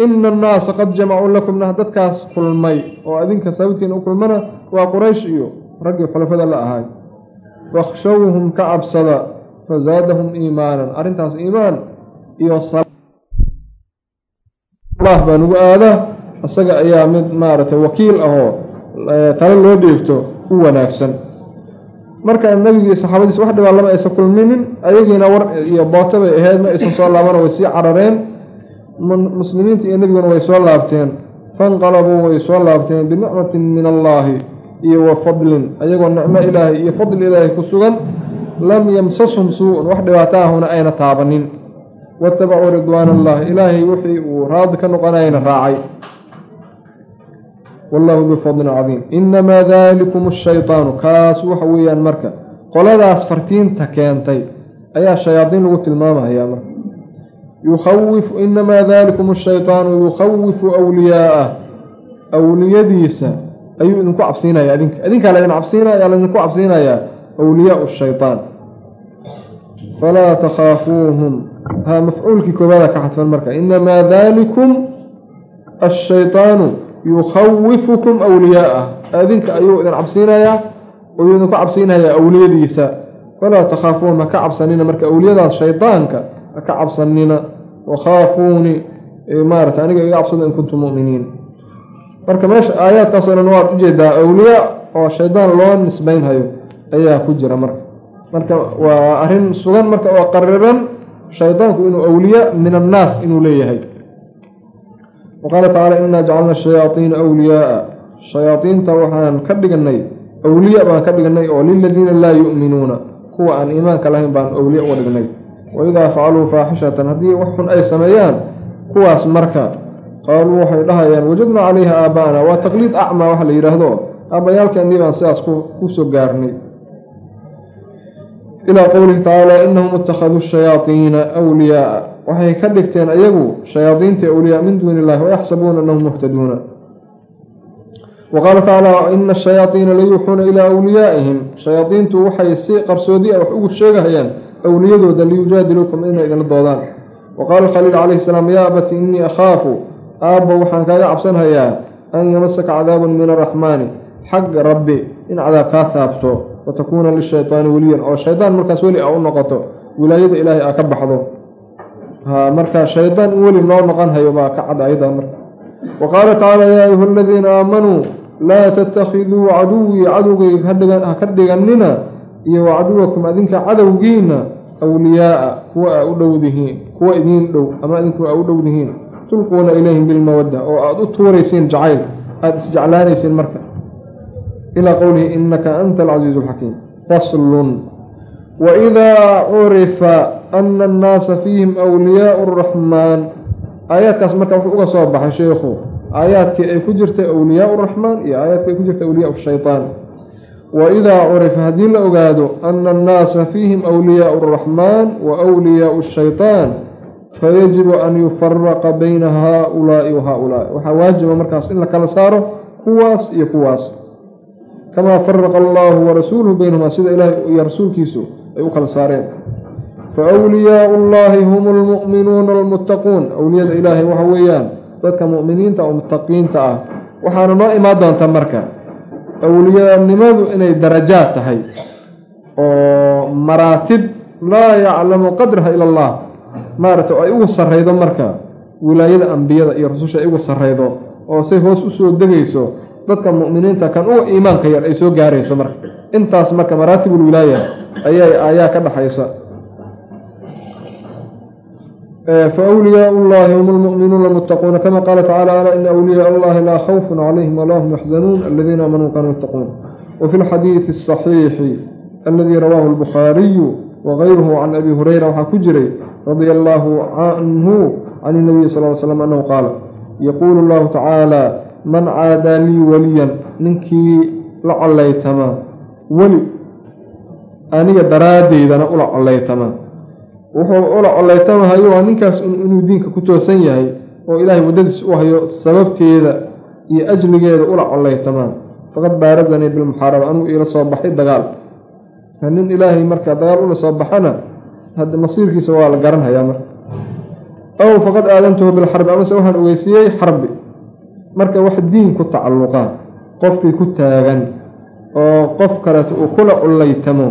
ina annaasa qad jamacuu lakumna dadkaas kulmay oo adinka sababtiina u kulmana waa quraysh iyo raggii xulafada la ahay. Fakhshawhum ka cabsada fazaadahum iimaanan. Arrintaas iimaan iyo allah baa nagu aadaa isaga ayaa mid maaragtay wakiil ahoo talo loo dheegto u wanaagsan. Marka nebigii saxaabadiis wax dhibaa lama aysan kulminin ayagiina war iyo booto bay ahayd ma aysan soo laabana way sii carareen. Muslimiinta iyo nebiguna way soo laabteen. Fanqalabuu way soo laabteen binicmatin min allaahi iyo wa fadlin ayagoo nicmo ilaahay iyo fadli ilaahay ku sugan. Lam yamsashum suu-un wax dhibaato ahuna ayna taabanin watabacuu ridwaan allah ilaahay wixii uu raadi ka noqonayana raacay. Wallahu duu fadlin cadiim. Inamaa dalikum ashaytaanu kaas waxa weeyaan marka qoladaas fartiinta keentay ayaa shayaadiin lagu tilmaamahayaa marka. Yukhawifu inamaa dalikum ashaytaanu yukhawifu wliyaa'ah awliyadiisa ayuu idinku cabsiinaya adinka adinkaa laydin cabsiinaya laydinku cabsiinayaa awliyaau shaytaan falaa takhaafuuhum ha mafcuulkii koobaada ka xadfan marka inamaa dalikum ashaytaanu yukhawifukum awliyaa'ah adinka ayuu idin cabsiinayaa ayuu idinku cabsiinayaa awliyadiisa. Falaa takhaafuuhum ha ka cabsanina marka awliyadaas shaydaanka ha ka cabsanina. Wakhaafuuni maarata aniga iga cabsada in kuntum mu'miniin. Marka meesha aayaadkaasoo dhan waad u jeedaa awliyaa oo shaydaan loo nisbeynhayo ayaa ku jira marka. Marka waa arrin sugan marka oo qariran shaydaanku inuu awliya min annaas inuu leeyahay. Waqaala tacaala inaa jacalna shayaaiina awliyaaa. Shayaadiinta waxaan ka dhiganay awliya baan ka dhiganay oo liladiina laa yu'minuuna. Kuwa aan iimaanka lahayn baan awliya uga dhignay. Waidaa facaluu faaxishatan haddii wax xun ay sameeyaan kuwaas marka qaaluu waxay dhahayaan wajadnaa calayha aaba'ana. Waa taqliid acmaa waxa la yidhaahdo. Aabbayaalkeennii baan sidaas ku soo gaarnay ilaa qowlihi tacaala inahum ittakhaduu shayaadiina wliyaaa waxay ka dhigteen ayagu shayaadiinta awliyaa min duuni illahi wayaxsabuuna annahum muhtaduuna wa qaala tacaala ina ashayaadiina layuuxuuna ilaa wliyaa'ihim shayaadiintu waxay si qarsoodi ah wax ugu sheegahayaan awliyadooda liyujaadiluukum inay idinla doodaan. Wa qaala khaliil calayhi salaam yaa abati innii akhaafu aabba waxaan kaaga cabsanhayaa an yamasaka cadaabun min araxmaani xagga rabbi in cadaab kaa taabto watakuuna lishaytaani weliyan oo shaydaan markaas weli a u noqoto wilaayada ilaahay aa ka baxdo marka shaydaan in weli loo noqon hayo baa ka cad ayada marka wa qaala tacaala yaa ayuha aladiina aamanuu laa tattakhiduu caduwii cadowgayga ha ka dhiganina iyo wa caduwakum adinka cadowgiina awliyaaa kuwa aa u dhowdihiin kuwa idiin dhow ama idinku aa u dhowdihiin tulquuna ilayhim bilmawadda oo aada u tuuraysiin jacayl aada isjeclaanaysiin marka ilaa qowlihi inaka anta alcasiizu alxakiim faslun waidaa curifa ana annaasa fiihim wliyaau araxmaan aayaadkaas marka wuxuu uga soo baxay sheikhu aayaadkii ay ku jirtay awliyaau araxmaan iyo aayaadkii ay ku jirtay awliyaau shaytaan waidaa curifa haddii la ogaado ana annaasa fiihim wliyaau araxmaan wa wliyaau shaytaan fayajibu an yufaraqa bayna haaulaa'i wa haaulaa'i waxaa waajiba markaas in la kala saaro kuwaas iyo kuwaas kamaa faraqa allaahu warasuuluhu baynahumaa sida ilaahay iyo rasuulkiisu ay u kala saareen fawliyaau llaahi hum lmu'minuuna almuttaquun awliyada ilaahay waxa weeyaan dadka mu'miniinta oo muttaqiinta ah waxaana noo imaan doonta marka awliyanimadu inay darajaad tahay oo maraatib laa yaclamu qadraha ila allah maaragta oo ay ugu sarraydo marka wilaayada ambiyada iyo rasusha ay ugu sarraydo oo say hoos u soo degayso dadka muminiinta kan uga iimaanka yar ay soo gaarayso marka. Intaas marka maraatibul wilaaya ayaa ayaa ka dhaxaysa. Fa wliyaa llahi hum lmuminuuna muttaquuna kama qaala tacala ala ina awliyaa llahi laa khawfun calayhim walaa hum yaxzanuun aladiina aamanuu kaanuu yattaquun wafi lxadiidi asaxiixi aladi rawaahu lbukhaariyu wagayruhu can abi hureyra waxaa ku jiray radia allaahu canhu can inabiyi sal l slam annahu qaala yaquulu llahu tacaala man caadaa lii weliyan ninkii la collaytama. Weli aniga daraaddeydana ula collaytama. Wuxuu ula collaytamahayo waa ninkaas inuu diinka ku toosan yahay oo ilaahay waddadiis u hayo sababteeda iyo ajligeeda ula collaytamaa faqad baarazanii bilmuxaaraba anuu iila soo baxay dagaal. Nin ilaahay marka dagaal ula soo baxana masiirkiisa waa la garanhayaa marka. Aw faqad aadantuhu bilxarbi amase waxaan ogeysiiyey xarbi marka wax diin ku tacalluqa qofkii ku taagan oo qof kaleeto uu kula coleytamo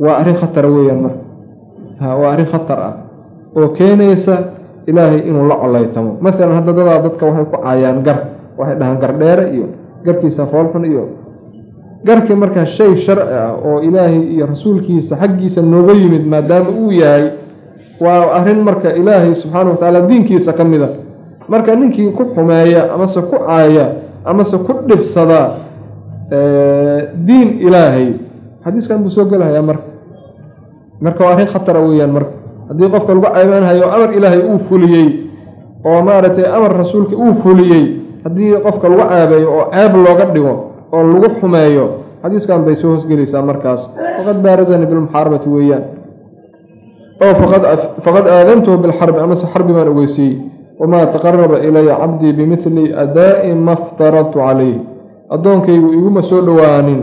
waa arrin khatara weeyaan marka. Waa arrin khatar ah. Oo keenaysa ilaahay inuu la colaytamo maalan hadda dadaa dadka waxay ku caayaan gar waxay dhahaan gardheere iyo garkiisa foolxun iyo garkii markaa shay sharci ah oo ilaahay iyo rasuulkiisa xaggiisa nooga yimid maadaama uu yahay waa arrin marka ilaahay subxaana wa tacaala diinkiisa ka mida marka ninkii ku xumeeya amase ku caaya amase ku dhibsada diin ilaahay xadiiskan buu soo gelahayaa marka. Marka waa arrin khatara weeyaan marka. Haddii qofka lagu caybanhayo amar ilaahay uu fuliyey oo maaragtay amar rasuulka uu fuliyey haddii qofka lagu caabeeyo oo ceeb looga dhigo oo lagu xumeeyo xadiiskan bay soo hosgelaysaa markaas. Faqad baarazanii bilmuxaarabati weeyaan. Oo faqad aadantuhu bilxarbi amase xarbi baan ogeysiiyey wamaa taqaraba ilaya cabdii bimidli adaa'i ma ftaradtu calayh addoonkaygu iguma soo dhowaanin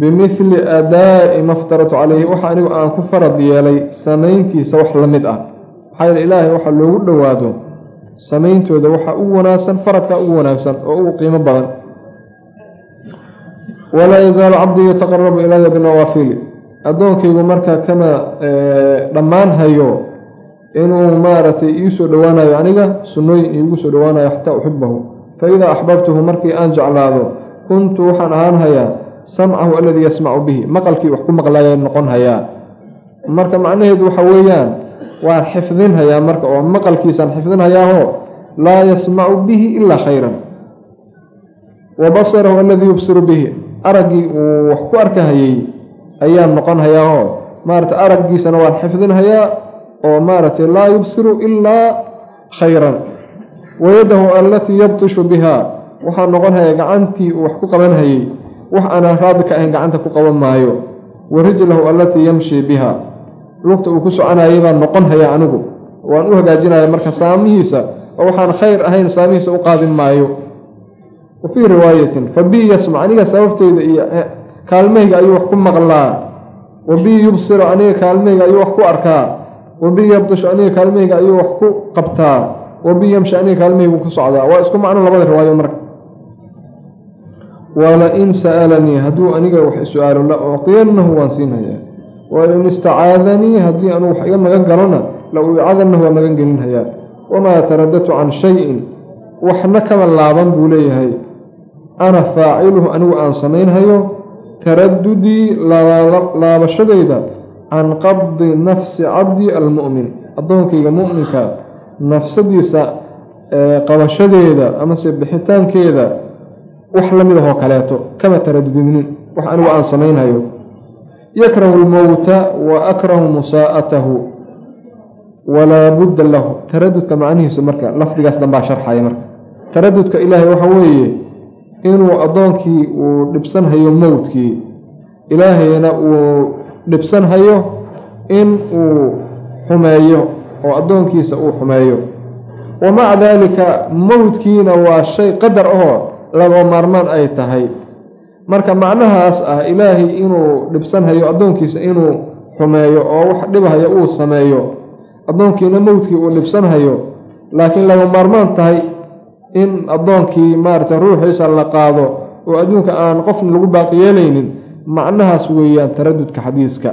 bimidli adaa'i ma ftaradtu calayhi waxa anigu aan ku farad yeelay samayntiisa wax la mid ah maxaa yeele ilaahay waxa loogu dhowaado samayntooda waxa ugu wanaagsan faradkaa ugu wanaagsan oo ugu qiimo badan walaa yazaalu cabdii yataqarabu ilaya binawaafili addoonkaygu marka kama dhammaan hayo inuu maaragtay iisoo dhowaanayo aniga sunnooyin iigu soo dhowaanayo xataa uxibahu fa idaa axbabtuhu markii aan jeclaado kuntu waxaan ahaan hayaa samcahu aladii yasmacu bihi maqalkii wax ku maqlaya noqon hayaa. Marka macnaheedu waxa weeyaan waan xifdin hayaa marka oo maqalkiisaan xifdin hayaaho laa yasmacu bihi ilaa khayran. Wa basarahu aladii yubsiru bihi araggii uu wax ku arkahayey ayaan noqon hayaaho. Maaragtay araggiisana waan xifdin hayaa oo maaragtay laa yubsiru ilaa khayran wayadahu allatii yabtishu biha waxaa noqon hayaa gacantii uu wax ku qaban hayey wax aanaan raabi ka ahayn gacanta ku qaban maayo wa rijlahu allatii yamshi biha. Lugta uu ku soconayay baan noqon hayaa anigu waan u hagaajinaya marka saamihiisa oo waxaan khayr ahayn saamihiisa u qaadin maayo. Wa fii riwaayatin fa bii yasmac aniga sababteyda iyo kaalmahayga ayuu wax ku maqlaa. Wa bii yubsiru aniga kaalmahayga ayuu wax ku arkaa wa bii yabdishu aniga kaalmahayga ayuu wax ku qabtaa wa bii yamshi aniga kaalmahaygu ku socdaa waa isku macno labada riwaayo marka wala in sa'alanii hadduu aniga wax su'aalo la ucطiyanahu waan siinhayaa wain istacaadanii haddii anuu wax iga magan galona la uicadanahu waan magan gelinhayaa wamaa taradatu can shayin waxna kama laaban buu leeyahay ana faaciluhu anigu aan samaynhayo taradudii laabashadayda can qabdi nafsi cabdi almu'min addoonkayga mu'minka nafsadiisa qabashadeeda amase bixitaankeeda wax la mid ahoo kaleeto kama taradudinin wax anigu aan samaynhayo yakrahu lmowta wa akrahu musaa'atahu walaa budda lahu taradudka macnihiisu marka lafdigaas dambaa sharxaya marka taradudka ilaahay waxa weeye inuu addoonkii uu dhibsanhayo mowdkii ilaahayna uu dhibsanhayo in uu xumeeyo oo addoonkiisa uu xumeeyo. Wa maca daalika mowdkiina waa shay qadar ahoo lagoo maarmaan ay tahay. Marka macnahaas ah ilaahay inuu dhibsanhayo addoonkiisa inuu xumeeyo oo wax dhibahaya uu sameeyo addoonkiina mowdkii uu dhibsanhayo laakiin laga maarmaan tahay in addoonkii maaragtay ruuxiisa la qaado oo adduunka aan qofna lagu baaqi yeelaynin macnahaas weeyaan taradudka xadiiska.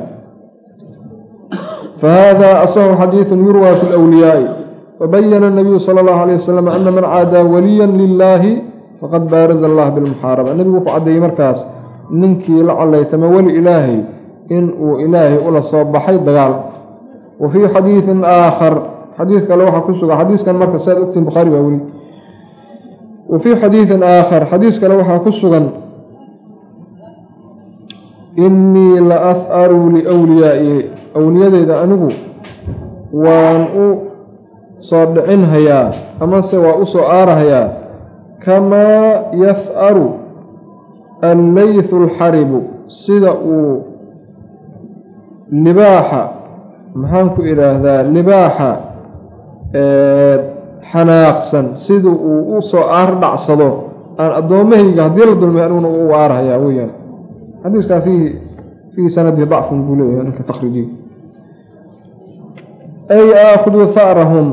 Fa haadaa asaxu xadiidun yurwaa fi lwliyaa'i wabayana nabiyu sala allahu alayh wasalam ana man caadaa waliyan lilaahi faqad baaraza allah bilmuxaaraba nebigu wuxuu caddeeyey markaas ninkii la collaytama weli ilaahay in uu ilaahay ula soo baxay dagaal. Wa fii xadiidin aakhar xadiid kale waxaa ku sugan xadiiskan marka siaad ogtiin bukhaari baa weli. Wa fii xadiidin aakhar xadiis kale waxaa ku sugan innii la af'aru liwliyaa'i awliyadeyda anigu waan u soo dhicinhayaa amase waa u soo aarahayaa kamaa yaf'aru alleythu alxaribu sida uu libaaxa maxaan ku idhaahdaa libaaxa xanaaqsan sida uu u soo aar dhacsado. Aan addoommahayga haddii la dulmay aniguna u aarhayaa weyaan xadiiskaa fiihi fiihi sanadii dacfun buu leeyahay ninka takhriijiy ay aakhudu ha'rahum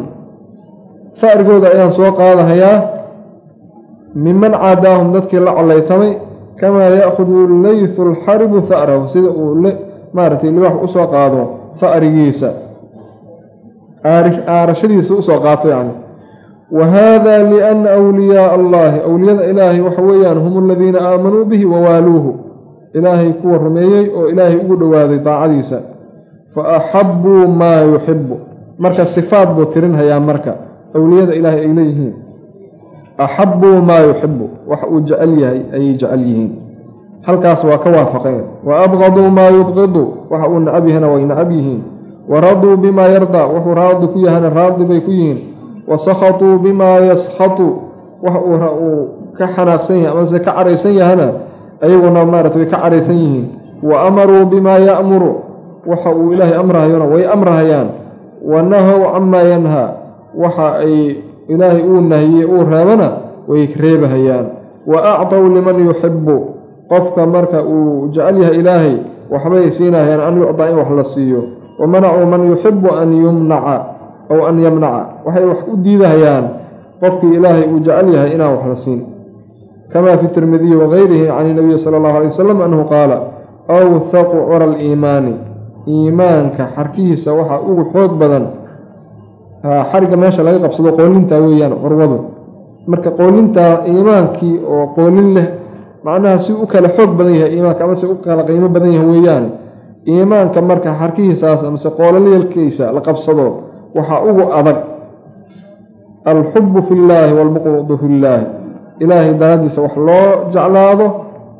ha'rigooda ayaan soo qaadahayaa miman caadaahum dadkii la collaytamay kamaa ya'khudu leythu alxaribu ha'rahu sida uu maaragtay libaax u soo qaado ha'rigiisa aarashadiisa u soo qaato yani wa hada liana wliyaaa allahi awliyada ilaahay waxa weeyaan hum aladiina aamanuu bihi wawaaluuhu ilaahay kuwa rumeeyey oo ilaahay ugu dhowaaday daacadiisa. Fa axabuu maa yuxibu marka sifaad buu tirinhayaa marka. Awliyada ilaahay ay leeyihiin. Axabuu maa yuxibu wax uu jecel yahay ayay jecel yihiin. Halkaas waa ka waafaqeen. Wa abqaduu maa yubqidu waxa uu nacab yahana way nacab yihiin. Wa raduu bimaa yardaa wuxuu raadi ku yahana raadi bay ku yihiin. Wa sakhatuu bimaa yaskhatu. Wax uu ka xanaaqsan yahay amase ka caraysan yahana ayaguna maarata way ka caraysan yihiin. Wa amaruu bimaa ya'muru. Waxa uu ilaahay amrahayona way amrahayaan. Wa nahow camaa yanhaa waxa ay ilaahay uu nahiyey uu reebana way reebahayaan. Wa actow liman yuxibu qofka marka uu jecel yahay ilaahay waxbay siinahayaan an yucdaa in wax la siiyo. Wa manacuu man yuxibu an yumnaca aw an yamnaca. Waxay wax u diidahayaan. Qofkii ilaahay uu jecel yahay inaan wax la siin kama fi tirmidiyi wagayrihi can inabiyi sala allahu alay wasalam annahu qaala awthaqu cura aliimaani iimaanka xarkihiisa waxaa ugu xoog badan xariga meesha laga qabsado qoolintaa weeyaan curwadu marka qoolintaa iimaankii oo qoolin leh macnaha si u kala xoog badan yahay iimaanka amase u kala qiimo badan yahay weeyaan iimaanka marka xarkihiisaas amase qoolalyalkiisa la qabsado waxaa ugu adag alxubu fi llaahi waalbuqdu fi llaahi ilaahay daraaddiisa wax loo jeclaado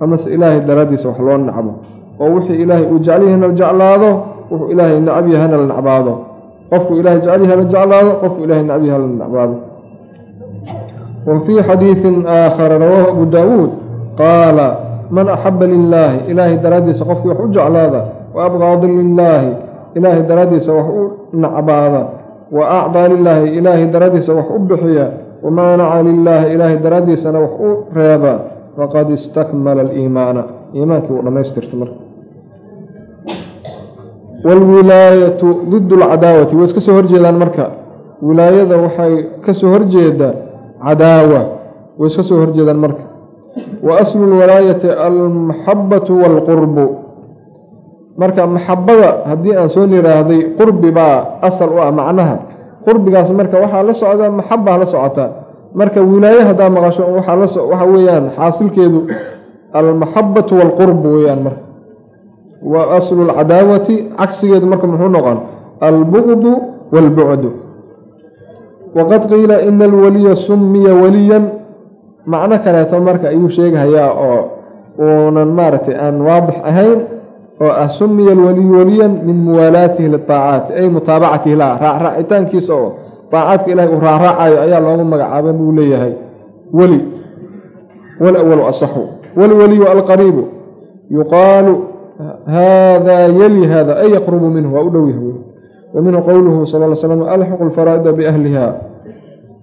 amase ilaahay daraaddiisa wax loo nacbo. Oo wixii ilaahay uu jecel yahana la jeclaado wuxuu ilaahay nacab yahana la nacbaado. Qofku ilahay jecel yaha la jeclaado qofku ilahay nacab yaha la nacbaado. Wa fii xadiidin aakhara rawaahu abu daawuud qaala man axaba lilaahi ilaahay daraaddiisa qofkii wax u jeclaada wa abqaada lilaahi ilaahay daraaddiisa wax u nacbaada. Wa acdaa lilaahi ilaahay daraaddiisa wax u bixiya wamanaca lilaahi ilaahay daraaddiisana wax u reeba faqad istakmala aliimaana iimaankii uu dhammaystirta marka waalwilaayatu did alcadaawati way iska soo horjeedaan marka wilaayada waxay ka soo horjeeda cadaawa way iska soo horjeedaan marka wa aslu lwalaayati almaxabatu waalqurbu marka maxabada haddii aan soo niraahday qurbi baa asal u ah macnaha qurbigaas marka waxaa la socda maxaba la socota. Marka wilaaye haddaa maqasho waxa weeyaan xaasilkeedu almaxabatu waalqurbu weeyaan marka. Wa aslu lcadaawati cagsigeedu marka muxuu noqon albuqdu waalbucdu waqad qiila ina alwaliya sumiya waliyan macno kaleeto marka ayuu sheegahayaa oo uunan maaragtay aan waadix ahayn oo ah sumiya alwaliyu waliyan min muwaalaatihi liaacaati ay mutaabacatihi la raacraacitaankiisa oo aacaadka ilahay uu raaraacayo ayaa loogu magacaaba buu leeyahay weli walawalu asaxu. Walwaliyu alqariibu. Yuqaalu hada yali hada ay yaqrubu minhu waa u dhow yahay. Wa minhu qowluhu sal l slam alxiqu lfaraa'ida biahliha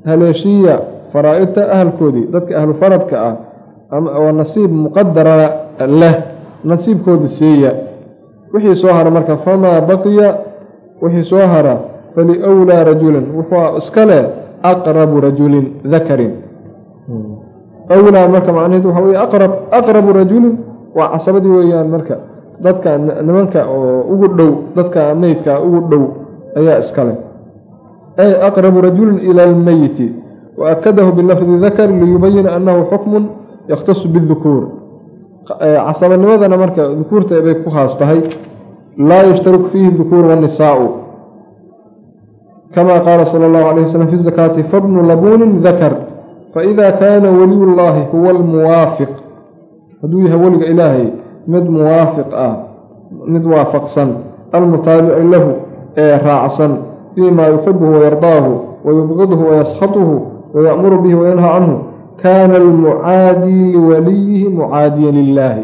haleeshiya faraa'idta ahalkoodii dadka ahlu faradka ah oo nasiib muqadara leh nasiibkooda siiya wixii soo hara marka famaa baqiya? Wixii soo hara faliwlaa rajulin wuxuu iska leh aqrabu rajulin dakarin awlaa marka macnaheed waxa weye aqrab aqrabu rajulin. Waa casabadii weeyaan marka dadka nimanka oo ugu dhow dadka meydka ugu dhow ayaa iska leh. Ay aqrabu rajulin ila almeyiti waakadahu bilafdi dakar liyubayina annahu xukmun yakhtasu bidukuur casabanimadana marka dukuurta bay ku khaas tahay. Laa yashtarik fiihi dukuur wanisaau kama qaala sala allahu alayh waslm fi zakaati fabnu labuunin dakar faida kaana waliy llaahi huwa almuwaafiq. Hadduu yahay weliga ilaahay mid muwaafiq ah mid waafaqsan almutaabici lahu ee raacsan fii ma yuxibuhu wayardaahu wayubqiduhu wayaskhaطuhu waya'muru bihi wayanhaa canhu kaana almucaadii liwaliyihi mucaadiyan lilaahi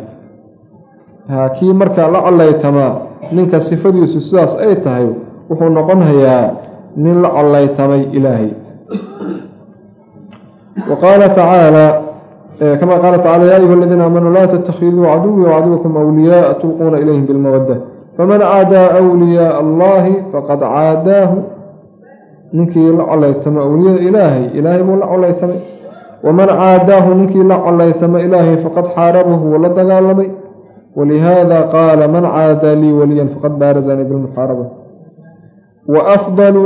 kii marka la collaytamaa ninka sifadiisu sidaas ay tahay wuxuu noqonhayaa nin la collaytamay ilaahay. Wa qaala tacaala kama qaala tacala yaa ayuha aladiina aamanuu laa tattakhiduu caduwii wacaduwakum awliyaaa tulquuna ilayhim bilmawadda faman caadaa awliyaaa allahi faqad caadaahu ninkii la collaytama awliyada ilaahay ilaahay buu la collaytamay waman caadaahu ninkii la collaytama ilaahay faqad xaarabahu wuu la dagaalamay walihaada qaala man caadaa lii waliyan faqad baarazanii bilmuxaaraba wa afdalu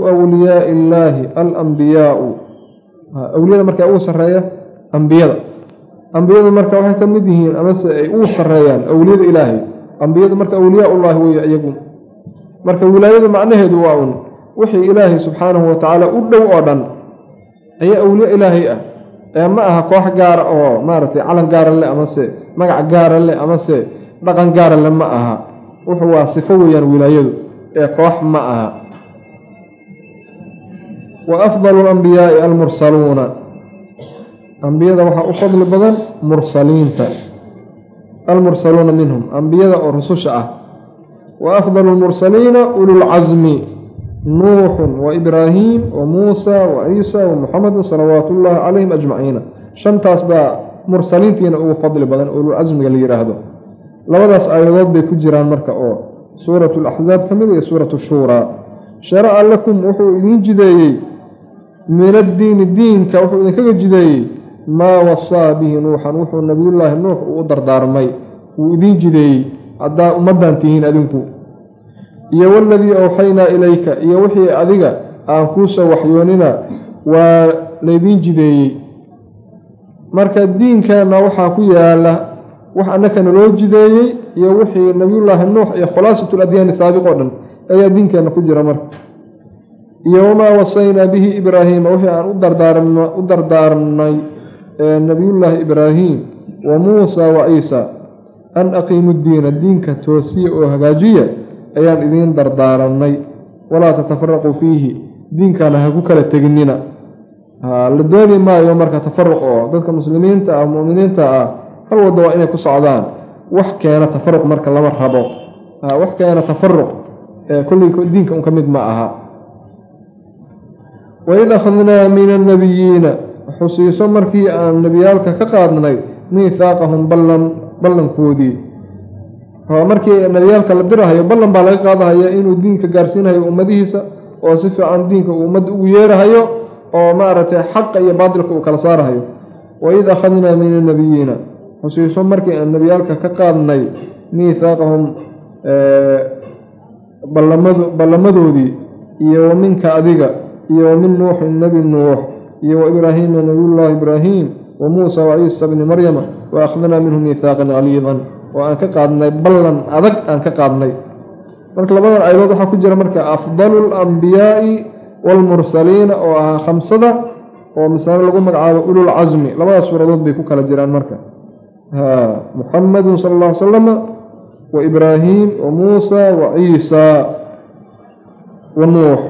wliyaai illaahi alambiyaau awliyada markaa ugu sarreeya ambiyada ambiyadu marka waxay ka mid yihiin amase ay ugu sarreeyaan awliyada ilaahay ambiyadu marka awliyaa ullahi weeye iyagu marka wilaayada macnaheedu waa un wixii ilaahay subxaanahu watacaala u dhow oo dhan ayaa awliye ilaahay ah. Ee ma aha koox gaara oo maaragtay calan gaara leh amase magac gaara leh amase dhaqan gaara leh ma aha. Wuxuu waa sifo weeyaan wilaayadu ee koox ma aha. Wa afdalu alambiyaai almursaluuna. Ambiyada waxaa u fadli badan mursaliinta. Almursaluuna minhum ambiyada oo rususha ah. Wa afdalu lmursaliina ululcasmi nuuxun wa ibraahiim wa muusa wa ciisa wa muxamedin salawaatu ullaahi calayhim ajmaciina shantaas baa mursaliintiina ugu fadli badan ululcasmiga la yidhaahdo labadaas aayadood bay ku jiraan marka oo suuratu laxsaab ka mid iyo suuratu shuuraa sharaca lakum wuxuu idiin jideeyey min addiini diinka wuxuu idinkaga jideeyey maa wasaa bihi nuuxan wuxuu nabiyullaahi nuux uu u dardaarmay. Wuu idiin jideeyey haddaa ummaddan tihiin adinku iyo waladii awxaynaa ilayka iyo wixii adiga aan kuusoo waxyoonina waa laydiin jideeyey. Marka diinkeenna waxaa ku yaalla wax annakana loo jideeyey iyo wixii nabiyullaahi nuux iyo khulaasatul adyaani saabiq oo dhan ayaa diinkeenna ku jira marka. Iyo wamaa wasaynaa bihi ibraahiima wixii aan u dardaarnay nabiyullaahi ibraahim wa muusa wa ciisa an aqiimu ddiina diinka toosiya oo hagaajiya ayaan idiin dardaaranay walaa tatafaraquu fiihi. Diinkaana ha ku kala teginina la dooni maayo marka tafaruq oo dadka muslimiinta ah muminiinta ah hal wadda waa inay ku socdaan. Wax keena tafaruq marka lama rabo. Wax keena tafaruq kolley diinka un ka mid ma aha. Waid akhadnaa min annabiyiina xusiiso markii aan nebiyaalka ka qaadnay miithaaqahum ballan ballankoodii markii nebiyaalka la dirahayo ballan baa laga qaadahaya inuu diinka gaarsiinayo ummadihiisa oo si fiican diinka uu ummadda ugu yeerahayo oo maaragtay xaqa iyo baatilka uu kala saarahayo. Waid akhadnaa min annabiyiina xusiiso markii aan nebiyaalka ka qaadnay miithaaqahum ballamadoodii iyo wa minka adiga iyo wa min nuuxin nebi nuux iyo wa ibraahiima nabiyullaahi ibraahiim wa muusa wa ciisa bni maryama wa akhdnaa minhum miithaaqan qaliidan oo aan ka qaadnay ballan adag aan ka qaadnay. Marka labadan aayadood waxaa ku jira marka afdalu alambiyaai waalmursaliina oo ahaa khamsada oo misale lagu magacaabo ulul casmi labadaas suuradood bay ku kala jiraan marka. Muxamedun sala alla ly salama wa ibraahiim wa muusa wa ciisa wa nuux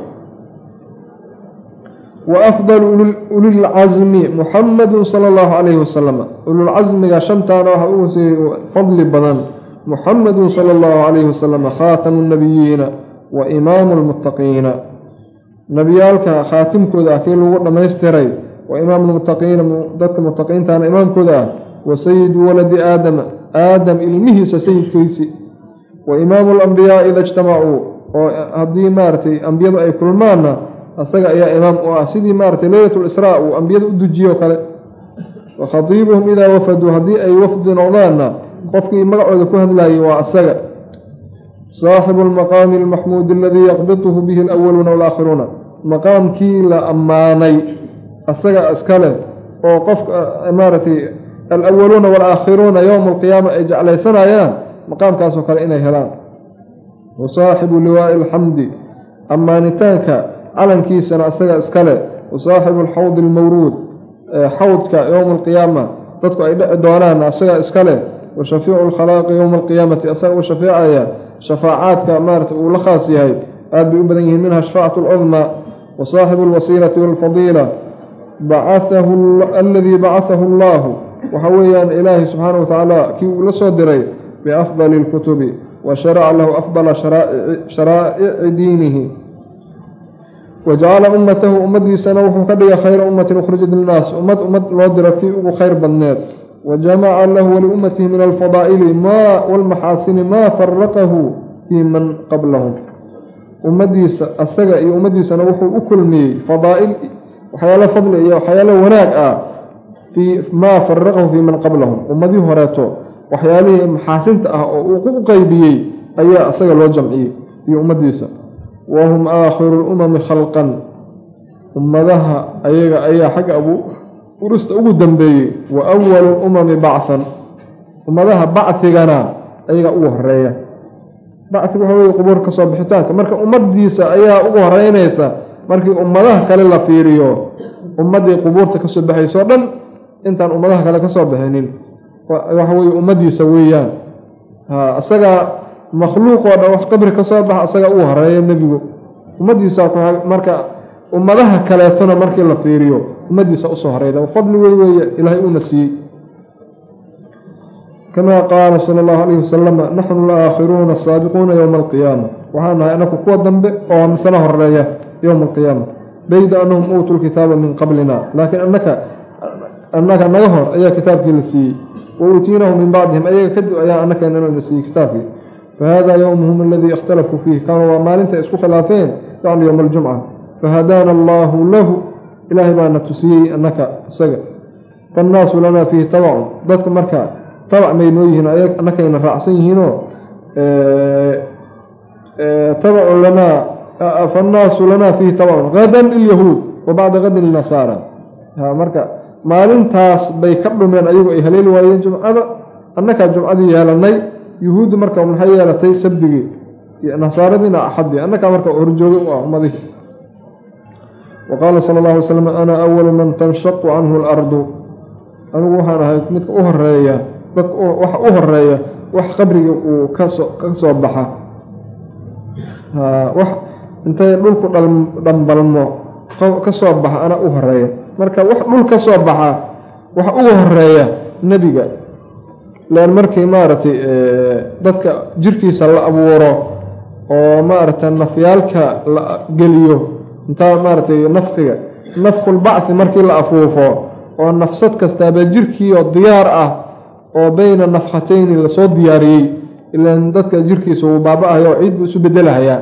wa afdalu ulilcasmi muxamedun sala allahu calayhi wasalam ululcasmiga shantaana waxaa ugu sii fadli badan. muxamedun sala allahu calayhi wasalam khaatamu nabiyiina wa imaamu lmuttaqiina nebiyaalka khaatimkooda ah kii lagu dhammaystiray wa imaamu lmuttaqiina dadka muttaqiintaana imaamkooda ah wa sayidu waladi aadama aadam ilmihiisa sayidkiisi wa imaamu alambiyaai ida ijtamacuu oo haddii maaragtay ambiyadu ay kulmaanna asaga ayaa imaam u ah sidii maaragtay leylat lisraa uu ambiyada u dujiyo kale wa khatiibuhum idaa wafaduu haddii ay wafdi noqdaanna qofkii magacooda ku hadlayay waa asaga. Saaxibu lmaqaami almaxmuudi aladii yaqbituhu bihi alawaluuna walaakhiruuna maqaamkii la ammaanay asaga iskale oo qofka maaragtay alawaluuna walaakhiruuna yowma alqiyaama ay jeclaysanayaan maqaamkaasoo kale inay helaan. Wa saaxibu liwaa'i alxamdi ammaanitaanka calankiisana asaga iskale wa saaxibu alxawdi almawruud xawdka yowma alqiyaama dadku ay dhici doonaan asaga iskale wa shafiicu lkhalaaqi yowma alqiyaamati asaga u shafeecaya shafaacaadka maarata uu la khaas yahay aad bay u badan yihiin minha shafaacatu alcudmaa wa saaxibu alwasiilati walfadiila aladii bacahahu allahu waxa weeyaan ilaahi subxaana wa tacaala kii uu la soo diray biafdali اlkutubi wa sharaca lahu afdala sharaa'ici diinihi wa jacala ummatahu ummadiisana wuxuu ka dhigay khayra ummatin ukhrijat linnaas ummad ummad loo diro tii ugu khayr badneed wa jamaca lahu waliummatihi min alfadaa'ili maa walmaxaasini maa faraqahu fii man qablahum ummadiisa asaga iyo ummaddiisana wuxuu u kulmiyey fadaa'il waxyaalo fadli iyo waxyaalo wanaag ah fii maa faraqahu fii man qablahum ummadihii horeeto waxyaalihii maxaasinta ah oo uu u qeybiyey ayaa isaga loo jamciyey iyo ummaddiisa wa hum aakhiru lumami khalqan ummadaha ayaga ayaa xagga abu urista ugu dambeeyey wa awalu lumami bachan ummadaha bacigana ayagaa ugu horreeya baciga waxa weye qubuur ka soo bixitaanka marka ummaddiisa ayaa ugu horeynaysa markii ummadaha kale la fiiriyo ummaddii qubuurta ka soo baxaysoo dhan intaan ummadaha kale ka soo bixinin waxa weye ummaddiisa weeyaan isagaa makhluuq oo dhan wax qabri ka soo baxa isagaa ugu horreeya nebigu. Ummaddiisa marka ummadaha kaleetona markii la fiiriyo ummaddiisa u soo horeyda fadli wey weeye ilaahay uuna siiyey. Kama qaala sala allahu alayhi wasalam naxnu laakhiruuna asaabiquuna yowma alqiyaama. Waxaan nahay anaku kuwa dambe oo misana horreeya yowma alqiyaama. Bayda annahum uutuu lkitaaba min qablina laakiin anaka annaga naga hor ayaa kitaabkii la siiyey. Wa uutiinahu min bacdihim ayaga kadib ayaa annakeenana la siiyey kitaabkii fahada yowmuhum aladii ikhtalafuu fiih kaana waa maalinta isku khilaafeen yacni yowma aljumca fahadaana allaahu lahu ilaahay baana tusiyey annaka isaga faannaasu lanaa fiihi tabacun dadka marka tabac may noo yihiin annakayna raacsan yihiinoo tabacun lanaa faannaasu lanaa fiihi tabacun gadan lilyahuud wa bacda gadin linasaara marka maalintaas bay ka dhumeen ayagu ay haleeli waayeen jumcada annakaa jumcadii yeelanay yuhuuddi marka maxay yeelatay sabdigii nasaaradiina axaddii? Annakaa marka horjoogay u ah ummadihii wa qaala sala allah alay slam ana awalu man tanshaqu canhu alardu. Anigu waxaan ahay midka u horreeya dadka waxa u horreeya wax qabriga uu ka soo ka soo baxa. Wax intay dhulku dhambalmo ka soo baxa anaa u horreeya marka wax dhul ka soo baxa waxa ugu horreeya nebiga len markii maaragtay dadka jirkiisa la abuuro oo maaragtay nafyaalka la geliyo intaa maaragtay nafkiga nafkulbacthi markii la afuufo oo nafsad kastaaba jirkiioo diyaar ah oo beyna nafkhateyni la soo diyaariyey ilan dadka jirkiisa wuu baaba-ahayo ciid buu isu bedelahayaa.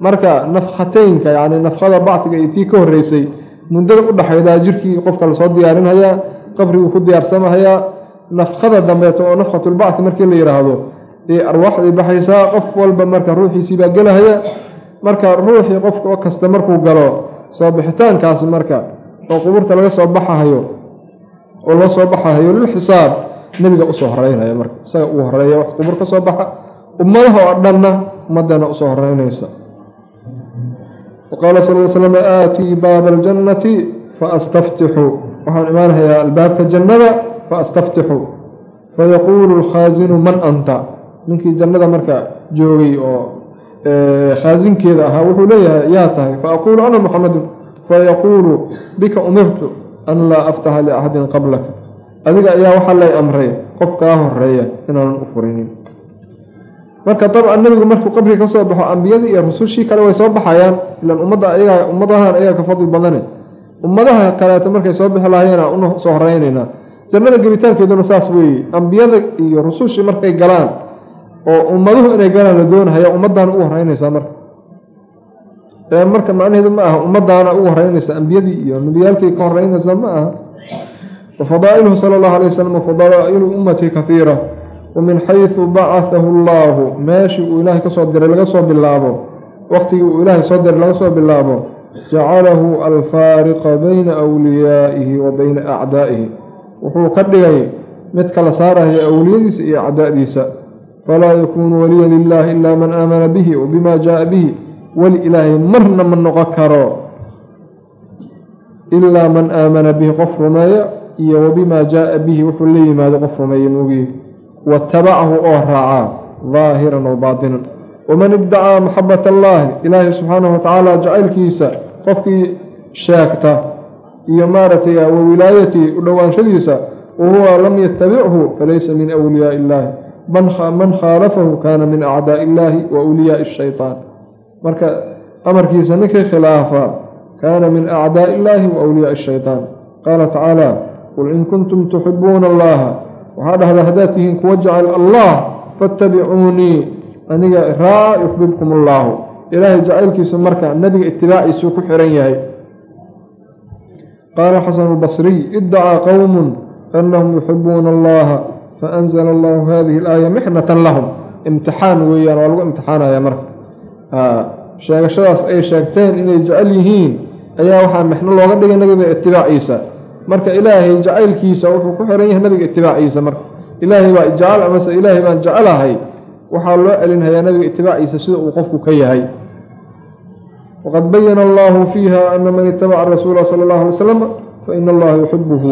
Marka nafkhateynka yacni nafkada bacdiga iyo tii ka horreysay muddada u dhexaydaa jirkii qofka la soo diyaarinhayaa qabriguu ku diyaarsamahayaa nafkada dambeeto oo nafkhatulbacdi markii la yidhaahdo ee arwaaxday baxaysaa qof walba marka ruuxiisii baa gelahaya. Marka ruuxii qofka kasta markuu galo soo bixitaankaas marka oo qubuurta laga soo baxahayo oo laga soo baxahayo lilxisaab nebiga u soo horeynaya marka isaga uu horreeya wax qubuur ka soo baxa ummadaha oo dhanna ummaddeena u soo horeynaysa waqaala sal l slm aatii baaba aljannati faastaftixu waxaan imaanhayaa albaabka jannada faastaftixu fayaquulu lkhaasinu man anta? Ninkii jannada marka joogay oo khaasinkeeda ahaa wuxuu leeyahay yaa tahay? Faaquulu ana muxamedun fayaquulu bika umirtu an laa aftaxa liaxadin qablaka. Adiga ayaa waxaa lay amray qof kaa horreeya inaanan u furinin. Marka dabcan nebigu markuu qabriga ka soo baxo ambiyadii iyo rusushii kale way soo baxayaan. Ilan ummadda ayagaa ummadahan ayaga ka fadli badane ummadaha kaleeto markay soo bixi lahayeena una soo horeynaynaa jannada gelitaankeeduna saas weeye. Ambiyada iyo rusushii markay galaan oo ummaduhu inay galaan la doonahaya ummaddaana ugu horeynaysaa marka. Marka macnaheedu ma aha ummadaana ugu horeynaysa ambiyadii iyo nebiyaalkii ka horeynaysa ma aha. Wafadaa'iluhu sala allahu alay wasalam fadaa'ilu ummatii kahiira wamin xaysu bacahahu allaahu meeshii uu ilaahay ka soo diray laga soo bilaabo waqtigii uu ilaahay soo diray laga soo bilaabo jacalahu alfaariqa bayna wliyaa'ihi wa bayna acdaa'ihi wuxuu ka dhigay mid kala saaraya awliyadiisa iyo acdaa'diisa falaa yakuunu waliya lilaahi ilaa man aamana bihi wa bima jaaa bihi. Weli ilaahay marna ma noqon karo. Ilaa man aamana bihi qof rumeeya iyo wabimaa jaaa bihi wuxuu la yimaado qof rumeeya moogiye watabacahu oo raacaa daahiran wa baatinan. Waman ibdacaa maxabat allaahi ilaahay subxaanahu watacaala jacaylkiisa qofkii sheegta iyo maaragtay wa wilaayatii u dhowaanshadiisa wahuwa lam yatabichu falaysa min wliyaai illaahi man khaalafahu kaana min acdaa'i illaahi wa wliyaai shaytaan marka amarkiisa ninkii khilaafa kaana min acdaa'i illaahi wa wliyaai shaytaan qaala tacaala qul in kuntum tuxibuuna allaha. Waxaa dhahdaa haddaad tihiin kuwa jecel allah fattabicuunii aniga raa yuxbibkum allaahu ilaahay jacaylkiisu marka nebiga itibaaciisuu ku xiran yahay qaala xasanu albasriy iddacaa qowmun annahum yuxibuuna allaha faanzla allahu hadihi alaaya mixnatan lahum imtixaan weeyaan waa lagu imtixaanaya marka sheegashadaas ay sheegteen inay jecel yihiin ayaa waxaa mixno looga dhigay nabiga itibaaciisa marka ilaahay jacaylkiisa wuxuu ku xiran yahay nabiga itibaaciisa marka ilaahay baa jecel amase ilaahay baan jecelahay waxaa loo celinhayaa nabiga itibaaciisa sida uu qofku ka yahay waqad bayana allahu fiiha ana man itabaca rasuula sala allahu alay slam faina allaha yuxibuhu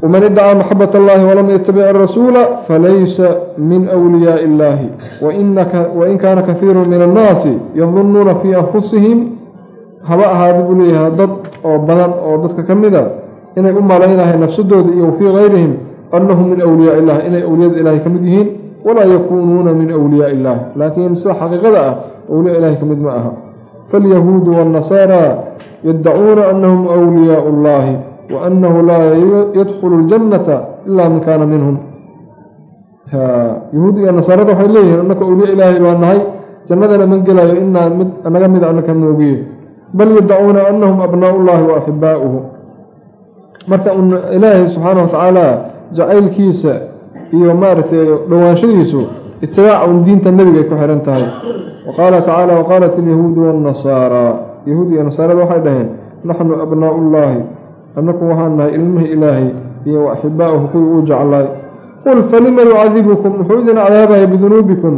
wman idacaa maxabat allahi walam yatabic arasuula falaysa min wliyaai illahi wain kaana kahiiru min annaasi yadunuuna fii anfusihim haba ahaada buu leeyahay dad oo badan oo dadka ka a inay u malaynahay nafsadooda iyo fii gayrihim annahum min wliyaa illahi inay awliyada ilahay ka mid yihiin walaa yakuunuuna min wliyaai illahi laakiin sida xaqiiqada ah awliya ilahay ka mid ma aha. Falyahuudu waannasaara yaddacuuna annahum wliyaau llahi waanahu laa yadkhulu ljannata ilaa man kaana minhum. Yahuud iyo nasaarada waxay leeyihiin annaka awliya ilaahay baa nahay jannadana ma gelayo inaa mid naga mid annaka moogiye. Bal yaddacuuna annahum abnaau llahi wa axibaa'uhu marka ilaahay subxaana watacaala jacaylkiisa iyo maaragtay dhowaanshadiisu itibaaca un diinta ay ku xihan tahay. Wa tacaala waqaalat alyahuudu waannasaara yahuud iyo nasaarada waxay dhaheen naxnu abnaau llaahi annaku waxaan nahay ilmihii ilaahay iyo wa axibaa'uhu kuwii uu jeclaay qul falima yucadibukum muxuu idin cadaabaya bidunuubikum.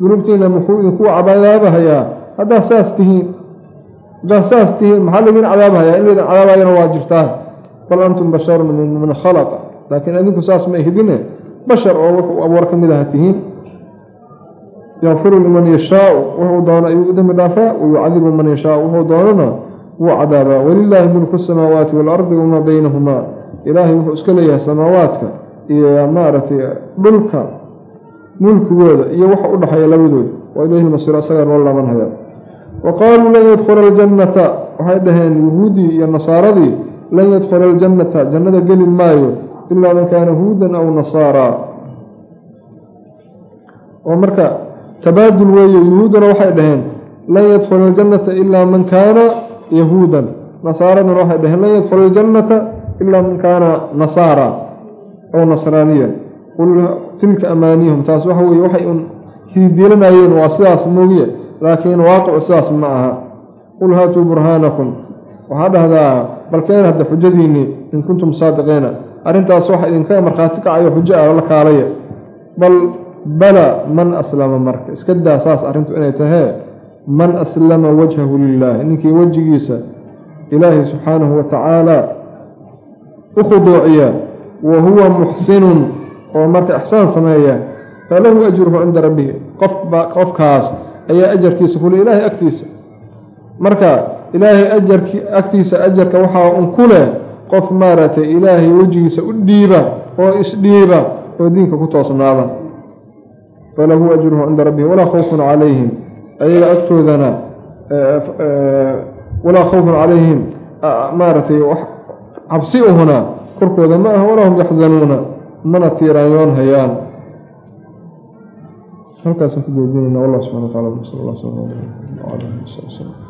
Dunuubtiina muxuu idinku cadaabahayaa. Haddaa saas tihiin haddaa saas tihiin maxaa laydin cadaabahayaa? In laydin cadaabayana waa jirtaa. Bal antum basharun min khalaqa laakiin adinku saas ma ihdine bashar oo wuxuu abuur ka mid aha tihiin. Yakfiru liman yashaau wuxuu doono ayuu u dembi dhaafaa wayucadibu man yashaau wuxuu doonana wuu cadaabaa walilaahi mulku samaawaati waalardi wamaa baynahumaa. Ilaahay wuxuu iska leeyahay samaawaadka iyo maaragtay dhulka mulkigooda iyo waxa u dhexeeya labadood waa ilayhi lmasiir asagaa noo laabanhaya wa qaaluu lan yadkhula aljannata waxay dhaheen yahuudii iyo nasaaradii lan yadkhula aljannata jannada geli maayo ilaa man kaana huudan aw nasaaraa oo marka tabaadul weeye yuhuudduna waxay dhaheen lan yadkhula aljannata ilaa man kaana yahuudan. Nasaaraduna waxay dhaheen lan yadkhula aljannata ilaa man kaana nasaara. Aw nasraaniya. Qul tilka amaaniyahum taas waxa weye waxay un hididiilanayeen waa sidaas moogiye laakiin waaqicu sidaas ma aha. Qul haatuu burhaanakum. Waxaa dhahdaa balkeen hadda xujadiinnii in kuntum saadiqiina arrintaas waxa idinka markhaati kacayo xujo ah la kaalaya. Bal bala man aslama marka. Iska daa saas arrintu inay tahee man aslama wajhahu lilaahi ninkii wejigiisa ilaahay subxaanahu wa tacaala u khuduuciya wa huwa muxsinun oo marka ixsaan sameeya falahu ajruhu cinda rabbihi. Qofkaas ayaa ajarkiisa kule ilaahay agtiisa. Marka ilaahay ajarki agtiisa ajarka waxaa un ku leh qof maaragtay ilaahay wejigiisa u dhiiba oo isdhiiba oo diinka ku toosnaada. Falahu ajruhu cinda rabbihi walaa khawfun calayhim. Ayaga agtoodana walaa khawfun calayhim. Maaragtay cabsi uhuna korkooda ma aha walaa hum yaxzanuuna. Mana tiiraanyoon hayaan. Halkaasaan ku joojinayna wallah subxana wa tacala sal allah sal